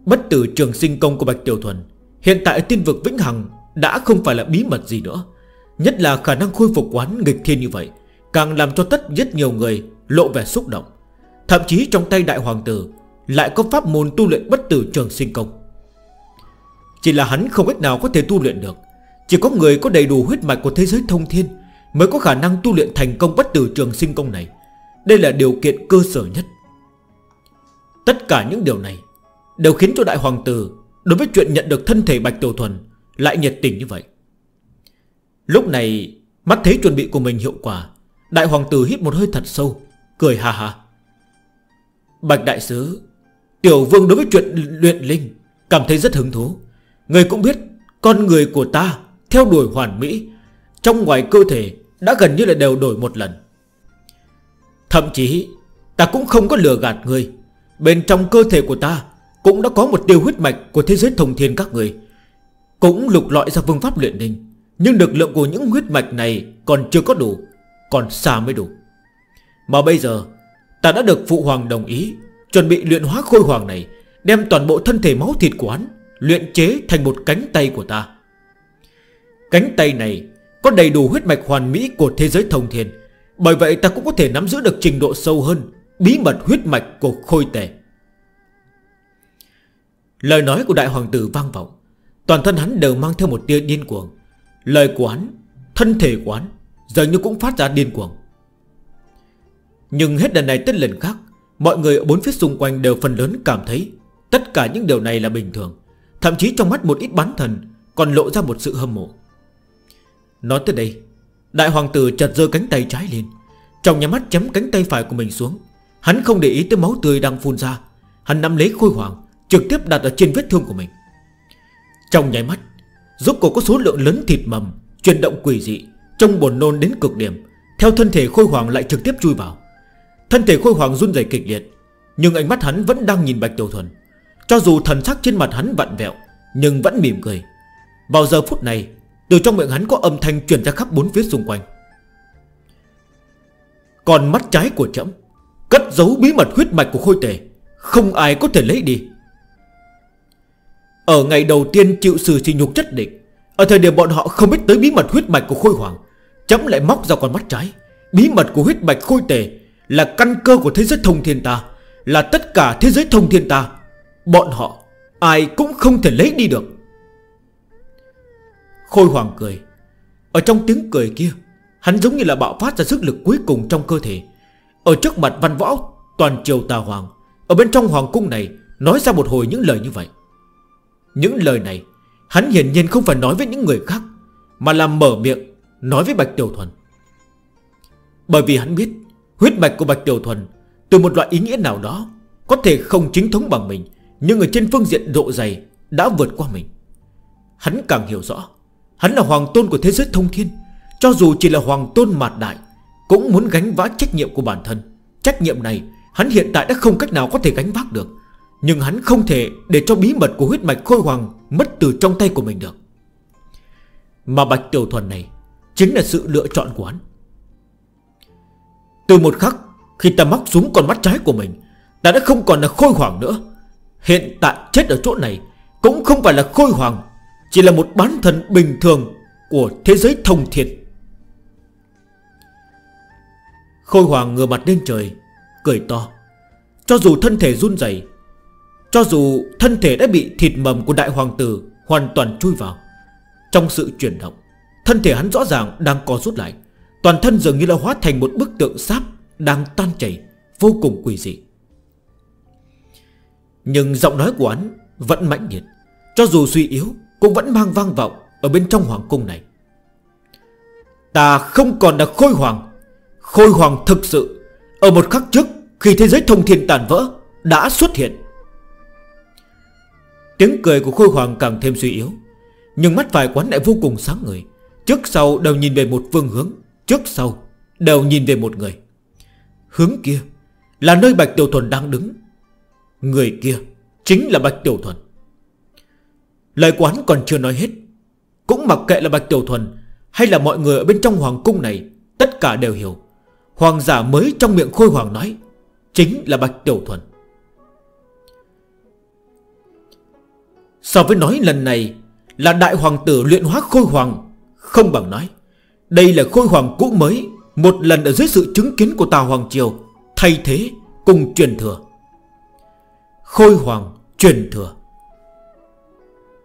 Bất tử trường sinh công của Bạch Tiểu Thuần, Hiện tại tiên vực Vĩnh Hằng Đã không phải là bí mật gì nữa. Nhất là khả năng khôi phục quán nghịch thiên như vậy, Càng làm cho tất rất nhiều người Lộ vẻ xúc động. Thậm chí trong tay đại hoàng tử Lại có pháp môn tu luyện bất tử trường sinh công. Chỉ là hắn không cách nào có thể tu luyện được, Chỉ có người có đầy đủ huyết mạch của thế giới thông thiên Mới có khả năng tu luyện thành công bất tử trường sinh công này. Đây là điều kiện cơ sở nhất. Tất cả những điều này Đều khiến cho đại hoàng tử Đối với chuyện nhận được thân thể Bạch Tiểu Thuần Lại nhiệt tình như vậy. Lúc này, Mắt thấy chuẩn bị của mình hiệu quả, Đại hoàng tử hít một hơi thật sâu, Cười hà hà Bạch đại sứ, Tiểu vương đối với chuyện luyện linh Cảm thấy rất hứng thú. Người cũng biết Con người của ta Theo đuổi hoàn mỹ, Trong ngoài cơ thể đã gần như là đều đổi một lần. Thậm chí, Ta cũng không có lừa gạt người. Bên trong cơ thể của ta Cũng đã có một điều huyết mạch của thế giới thông thiên các người. Cũng lục lọi ra phương pháp luyện đình Nhưng lực lượng của những huyết mạch này Còn chưa có đủ, Còn xa mới đủ. Mà bây giờ, Ta đã được phụ hoàng đồng ý, Chuẩn bị luyện hóa khôi hoàng này, Đem toàn bộ thân thể máu thịt của hắn Luyện chế thành một cánh tay của ta. Cánh tay này có đầy đủ huyết mạch hoàn mỹ của thế giới thông thiền, Bởi vậy ta cũng có thể nắm giữ được trình độ sâu hơn Bí mật huyết mạch của khôi tệ. Lời nói của đại hoàng tử vang vọng. Toàn thân hắn đều mang theo một tia điên cuồng. Lời của hắn Thân thể của hắn Dường như cũng phát ra điên cuồng. Nhưng hết lần này tới lần khác Mọi người ở bốn phía xung quanh đều phần lớn cảm thấy Tất cả những điều này là bình thường. Thậm chí trong mắt một ít bán thần Còn lộ ra một sự hâm mộ. Nói tới đây, Đại hoàng tử chợt giơ cánh tay trái lên. Trong nhà mắt chấm cánh tay phải của mình xuống. Hắn không để ý tới máu tươi đang phun ra. Hắn nắm lấy khôi hoàng Trực tiếp đặt ở trên vết thương của mình. Trong nháy mắt, Rốt cổ có số lượng lớn thịt mầm, Chuyển động quỷ dị Trong bồn nôn đến cực điểm. Theo thân thể khôi hoàng lại trực tiếp chui vào. Thân thể khôi hoàng run dày kịch liệt, Nhưng ánh mắt hắn vẫn đang nhìn Bạch Tiểu Thuần. Cho dù thần sắc trên mặt hắn vặn vẹo, Nhưng vẫn mỉm cười. Vào giờ phút này từ trong miệng hắn có âm thanh truyền ra khắp bốn phía xung quanh. Còn mắt trái của chấm Cất giấu bí mật huyết mạch của khôi tề, Không ai có thể lấy đi. Ở ngày đầu tiên chịu sự sỉ nhục chất định, Ở thời điểm bọn họ không biết tới bí mật huyết mạch của khôi hoàng Chấm lại móc ra con mắt trái. Bí mật của huyết mạch khôi tề Là căn cơ của thế giới thông thiên ta, Là tất cả thế giới thông thiên ta. Bọn họ Ai cũng không thể lấy đi được. Khôi Hoàng cười. Ở trong tiếng cười kia, Hắn giống như là bạo phát ra sức lực cuối cùng trong cơ thể. Ở trước mặt văn võ, Toàn triều tà hoàng. Ở bên trong hoàng cung này, Nói ra một hồi những lời như vậy. Những lời này, Hắn hiển nhiên không phải nói với những người khác, Mà là mở miệng Nói với Bạch Tiểu Thuần. Bởi vì hắn biết, Huyết mạch của Bạch Tiểu Thuần, Từ một loại ý nghĩa nào đó, Có thể không chính thống bằng mình, Nhưng ở trên phương diện độ dày Đã vượt qua mình. Hắn càng hiểu rõ Hắn là hoàng tôn của thế giới thông thiên. Cho dù chỉ là hoàng tôn mạt đại, Cũng muốn gánh vác trách nhiệm của bản thân. Trách nhiệm này, hắn hiện tại đã không cách nào có thể gánh vác được. Nhưng hắn không thể để cho bí mật của huyết mạch khôi hoàng Mất từ trong tay của mình được. Mà Bạch Tiểu Thuần này, Chính là sự lựa chọn của hắn. Từ một khắc, Khi ta mắc xuống con mắt trái của mình, Ta đã không còn là khôi hoàng nữa. Hiện tại chết ở chỗ này Cũng không phải là khôi hoàng chỉ là một bán thần bình thường Của thế giới thông thiệt Khôi hoàng ngừa mặt lên trời, Cười to. Cho dù thân thể run dày Cho dù thân thể đã bị thịt mầm của đại hoàng tử Hoàn toàn chui vào, Trong sự chuyển động, Thân thể hắn rõ ràng đang có rút lại. Toàn thân dường như là hóa thành một bức tượng sáp Đang tan chảy, Vô cùng quỷ dị. Nhưng giọng nói của hắn vẫn mạnh nhiệt Cho dù suy yếu cũng vẫn mang vang vọng Ở bên trong hoàng cung này. Ta không còn là khôi hoàng. Khôi hoàng thực sự, Ở một khắc trước khi thế giới thông thiên tàn vỡ Đã xuất hiện. Tiếng cười của khôi hoàng càng thêm suy yếu, Nhưng mắt phải quán lại vô cùng sáng người Trước sau đều nhìn về một phương hướng, Trước sau đều nhìn về một người. Hướng kia Là nơi Bạch Tiểu Thuần đang đứng. Người kia Chính là Bạch Tiểu Thuần. Lời quán còn chưa nói hết. Cũng mặc kệ là Bạch Tiểu Thuần Hay là mọi người ở bên trong hoàng cung này, Tất cả đều hiểu. Hoàng giả mới trong miệng khôi hoàng nói, Chính là Bạch Tiểu Thuần. So với nói lần này Là đại hoàng tử luyện hóa khôi hoàng, Không bằng nói, Đây là khôi hoàng cũ mới, Một lần ở dưới sự chứng kiến của Tàu Hoàng Triều, Thay thế cùng truyền thừa. Khôi hoàng truyền thừa.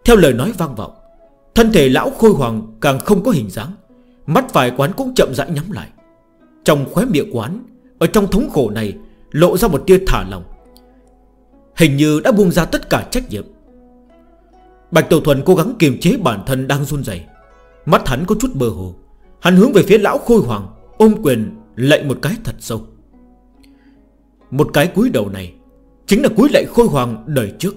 Theo lời nói vang vọng, Thân thể lão khôi hoàng càng không có hình dáng, Mắt phải quán cũng chậm rãi nhắm lại. Trong khóe miệng quán, Ở trong thống khổ này Lộ ra một tia thả lòng Hình như đã buông ra tất cả trách nhiệm. Bạch Tiểu Thuần cố gắng kiềm chế bản thân đang run dày Mắt hắn có chút bờ hồ. Hắn hướng về phía lão khôi hoàng, Ôm quyền lệnh một cái thật sâu. Một cái cúi đầu này Chính là cúi lạy khôi hoàng đời trước.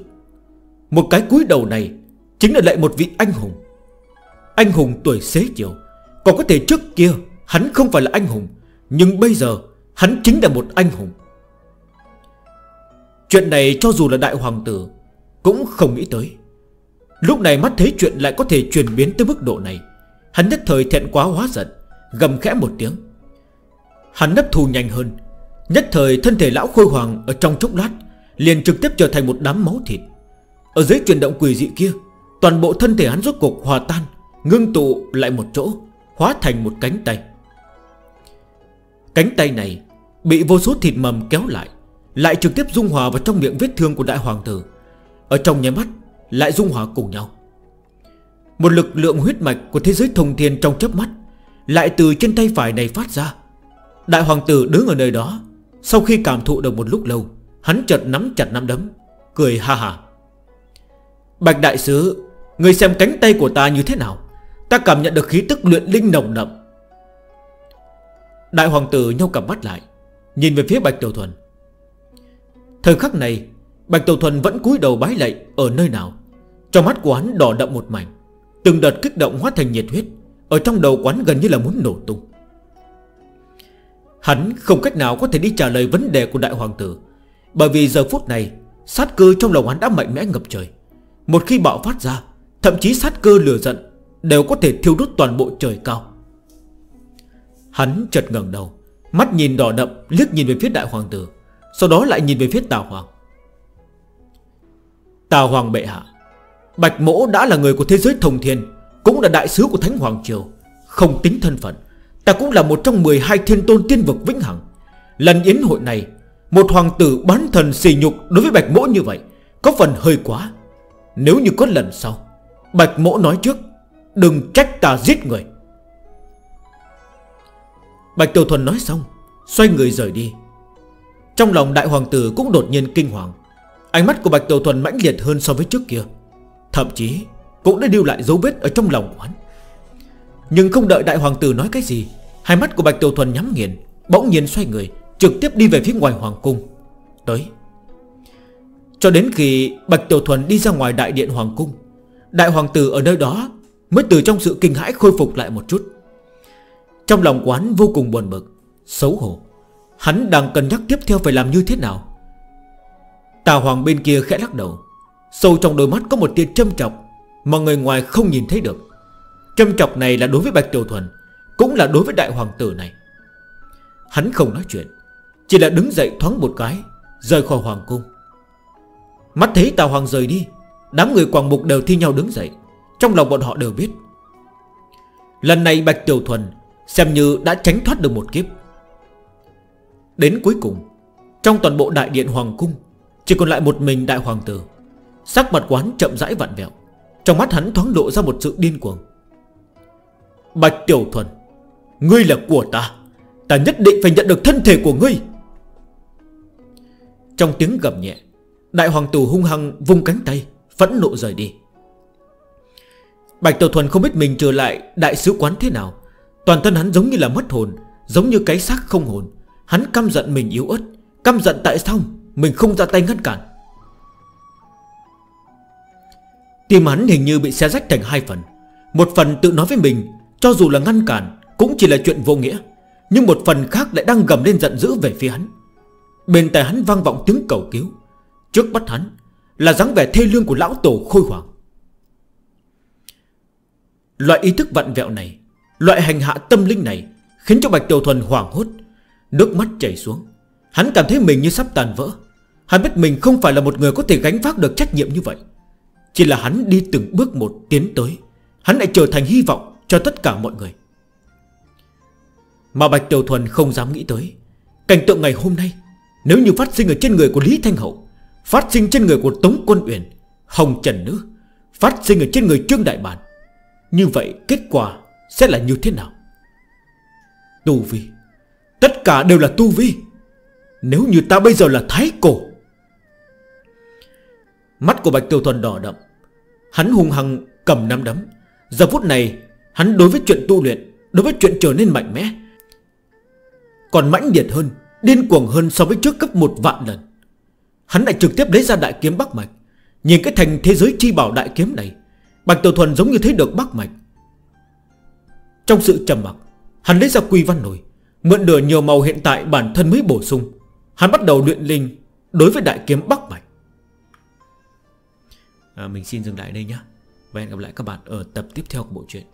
Một cái cúi đầu này Chính là lại một vị anh hùng. Anh hùng tuổi xế chiều, Còn có thể trước kia Hắn không phải là anh hùng, Nhưng bây giờ hắn chính là một anh hùng. Chuyện này cho dù là đại hoàng tử Cũng không nghĩ tới. Lúc này mắt thấy chuyện lại có thể chuyển biến tới mức độ này, Hắn nhất thời thẹn quá hóa giận, Gầm khẽ một tiếng. Hắn nấp thù nhanh hơn, Nhất thời thân thể lão khôi hoàng ở trong chốc lát Liền trực tiếp trở thành một đám máu thịt. Ở dưới chuyển động quỷ dị kia Toàn bộ thân thể hắn rốt cục hòa tan, Ngưng tụ lại một chỗ, Hóa thành một cánh tay. Cánh tay này Bị vô số thịt mầm kéo lại Lại trực tiếp dung hòa vào trong miệng vết thương của đại hoàng tử. Ở trong nháy mắt, Lại dung hòa cùng nhau. Một lực lượng huyết mạch của thế giới thông thiên trong chớp mắt Lại từ trên tay phải này phát ra. Đại hoàng tử đứng ở nơi đó, Sau khi cảm thụ được một lúc lâu, Hắn chợt nắm chặt nắm đấm, Cười ha ha. Bạch đại sứ Người xem cánh tay của ta như thế nào? Ta cảm nhận được khí tức luyện linh nồng nậm Đại hoàng tử nhau cầm mắt lại, Nhìn về phía Bạch Tiểu Thuần. Thời khắc này, Bạch Tiểu Thuần vẫn cúi đầu bái lạy Ở nơi nào. Trong mắt của hắn đỏ đậm một mảnh, Từng đợt kích động hóa thành nhiệt huyết, Ở trong đầu quán gần như là muốn nổ tung. Hắn không cách nào có thể đi trả lời vấn đề của đại hoàng tử, Bởi vì giờ phút này, Sát cơ trong lòng hắn đã mạnh mẽ ngập trời. Một khi bạo phát ra Thậm chí sát cơ lửa giận Đều có thể thiêu đốt toàn bộ trời cao. Hắn chợt ngẩng đầu, Mắt nhìn đỏ đậm, liếc nhìn về phía đại hoàng tử, Sau đó lại nhìn về phía tào hoàng. Tào hoàng bệ hạ, Bạch mỗ đã là người của thế giới thông thiên, Cũng là đại sứ của thánh hoàng triều, Không tính thân phận, Ta cũng là một trong 12 thiên tôn tiên vực vĩnh hằng. Lần yến hội này, Một hoàng tử bán thần xì nhục đối với bạch mỗ như vậy, Có phần hơi quá. Nếu như có lần sau Bạch mỗ nói trước, Đừng trách ta giết người. Bạch Tiểu Thuần nói xong, Xoay người rời đi. Trong lòng đại hoàng tử cũng đột nhiên kinh hoàng. Ánh mắt của Bạch Tiểu Thuần mãnh liệt hơn so với trước kia. Thậm chí, Cũng đã điêu lại dấu vết ở trong lòng của hắn Nhưng không đợi đại hoàng tử nói cái gì, Hai mắt của Bạch Tiểu Thuần nhắm nghiền, Bỗng nhiên xoay người, Trực tiếp đi về phía ngoài hoàng cung. Tới. Cho đến khi Bạch Tiểu Thuần đi ra ngoài đại điện hoàng cung Đại hoàng tử ở nơi đó Mới từ trong sự kinh hãi khôi phục lại một chút. Trong lòng quán vô cùng buồn bực, Xấu hổ. Hắn đang cân nhắc tiếp theo phải làm như thế nào. Tà hoàng bên kia khẽ lắc đầu. Sâu trong đôi mắt có một tia châm trọc Mà người ngoài không nhìn thấy được. Châm trọc này là đối với Bạch Tiểu Thuần, Cũng là đối với đại hoàng tử này. Hắn không nói chuyện, Chỉ là đứng dậy thoáng một cái, Rời khỏi hoàng cung. Mắt thấy tà hoàng rời đi Đám người quảng mục đều thi nhau đứng dậy. Trong lòng bọn họ đều biết. Lần này Bạch Tiểu Thuần Xem như đã tránh thoát được một kiếp. Đến cuối cùng, Trong toàn bộ đại điện Hoàng Cung, Chỉ còn lại một mình đại hoàng tử. Sắc mặt quán chậm rãi vặn vẹo, Trong mắt hắn thoáng lộ ra một sự điên cuồng. Bạch Tiểu Thuần, Ngươi là của ta Ta nhất định phải nhận được thân thể của ngươi. Trong tiếng gầm nhẹ, Đại hoàng tử hung hăng vung cánh tay. Phẫn nộ rời đi. Bạch Tiểu Thuần không biết mình trở lại Đại sứ quán thế nào. Toàn thân hắn giống như là mất hồn, Giống như cái xác không hồn. Hắn căm giận mình yếu ớt, Căm giận tại sao mình không ra tay ngăn cản? Tim hắn hình như bị xe rách thành hai phần. Một phần tự nói với mình, Cho dù là ngăn cản, Cũng chỉ là chuyện vô nghĩa. Nhưng một phần khác lại đang gầm lên giận dữ về phía hắn. Bên tai hắn vang vọng tiếng cầu cứu. Trước bắt hắn là dáng vẻ thê lương của lão tổ khôi hoàng. Loại ý thức vặn vẹo này, Loại hành hạ tâm linh này Khiến cho Bạch Tiểu Thuần hoảng hốt, Nước mắt chảy xuống. Hắn cảm thấy mình như sắp tàn vỡ. Hắn biết mình không phải là một người có thể gánh vác được trách nhiệm như vậy. Chỉ là hắn đi từng bước một tiến tới, Hắn lại trở thành hy vọng cho tất cả mọi người. Mà Bạch Tiểu Thuần không dám nghĩ tới, Cảnh tượng ngày hôm nay, Nếu như phát sinh ở trên người của Lý Thanh Hậu Phát sinh trên người của Tống Quân Uyển, Hồng Trần Nữ. Phát sinh ở trên người Trương Đại Bản. Như vậy, kết quả sẽ là như thế nào? Tu Vi. Tất cả đều là Tu Vi. Nếu như ta bây giờ là Thái Cổ. Mắt của Bạch Tiêu Thuần đỏ đậm. Hắn hung hăng cầm nắm đấm. Giờ phút này, Hắn đối với chuyện tu luyện, Đối với chuyện trở nên mạnh mẽ. Còn mãnh điệt hơn, Điên cuồng hơn so với trước cấp một vạn lần. Hắn lại trực tiếp lấy ra đại kiếm Bắc Mạch. Nhìn cái thành thế giới chi bảo đại kiếm này Bạch Tiểu Thuần giống như thấy được Bắc Mạch. Trong sự trầm mặc Hắn lấy ra quy văn nổi Mượn nửa nhiều màu hiện tại bản thân mới bổ sung. Hắn bắt đầu luyện linh Đối với đại kiếm Bắc Mạch. À, Mình xin dừng lại đây nhé Và hẹn gặp lại các bạn ở tập tiếp theo của bộ truyện.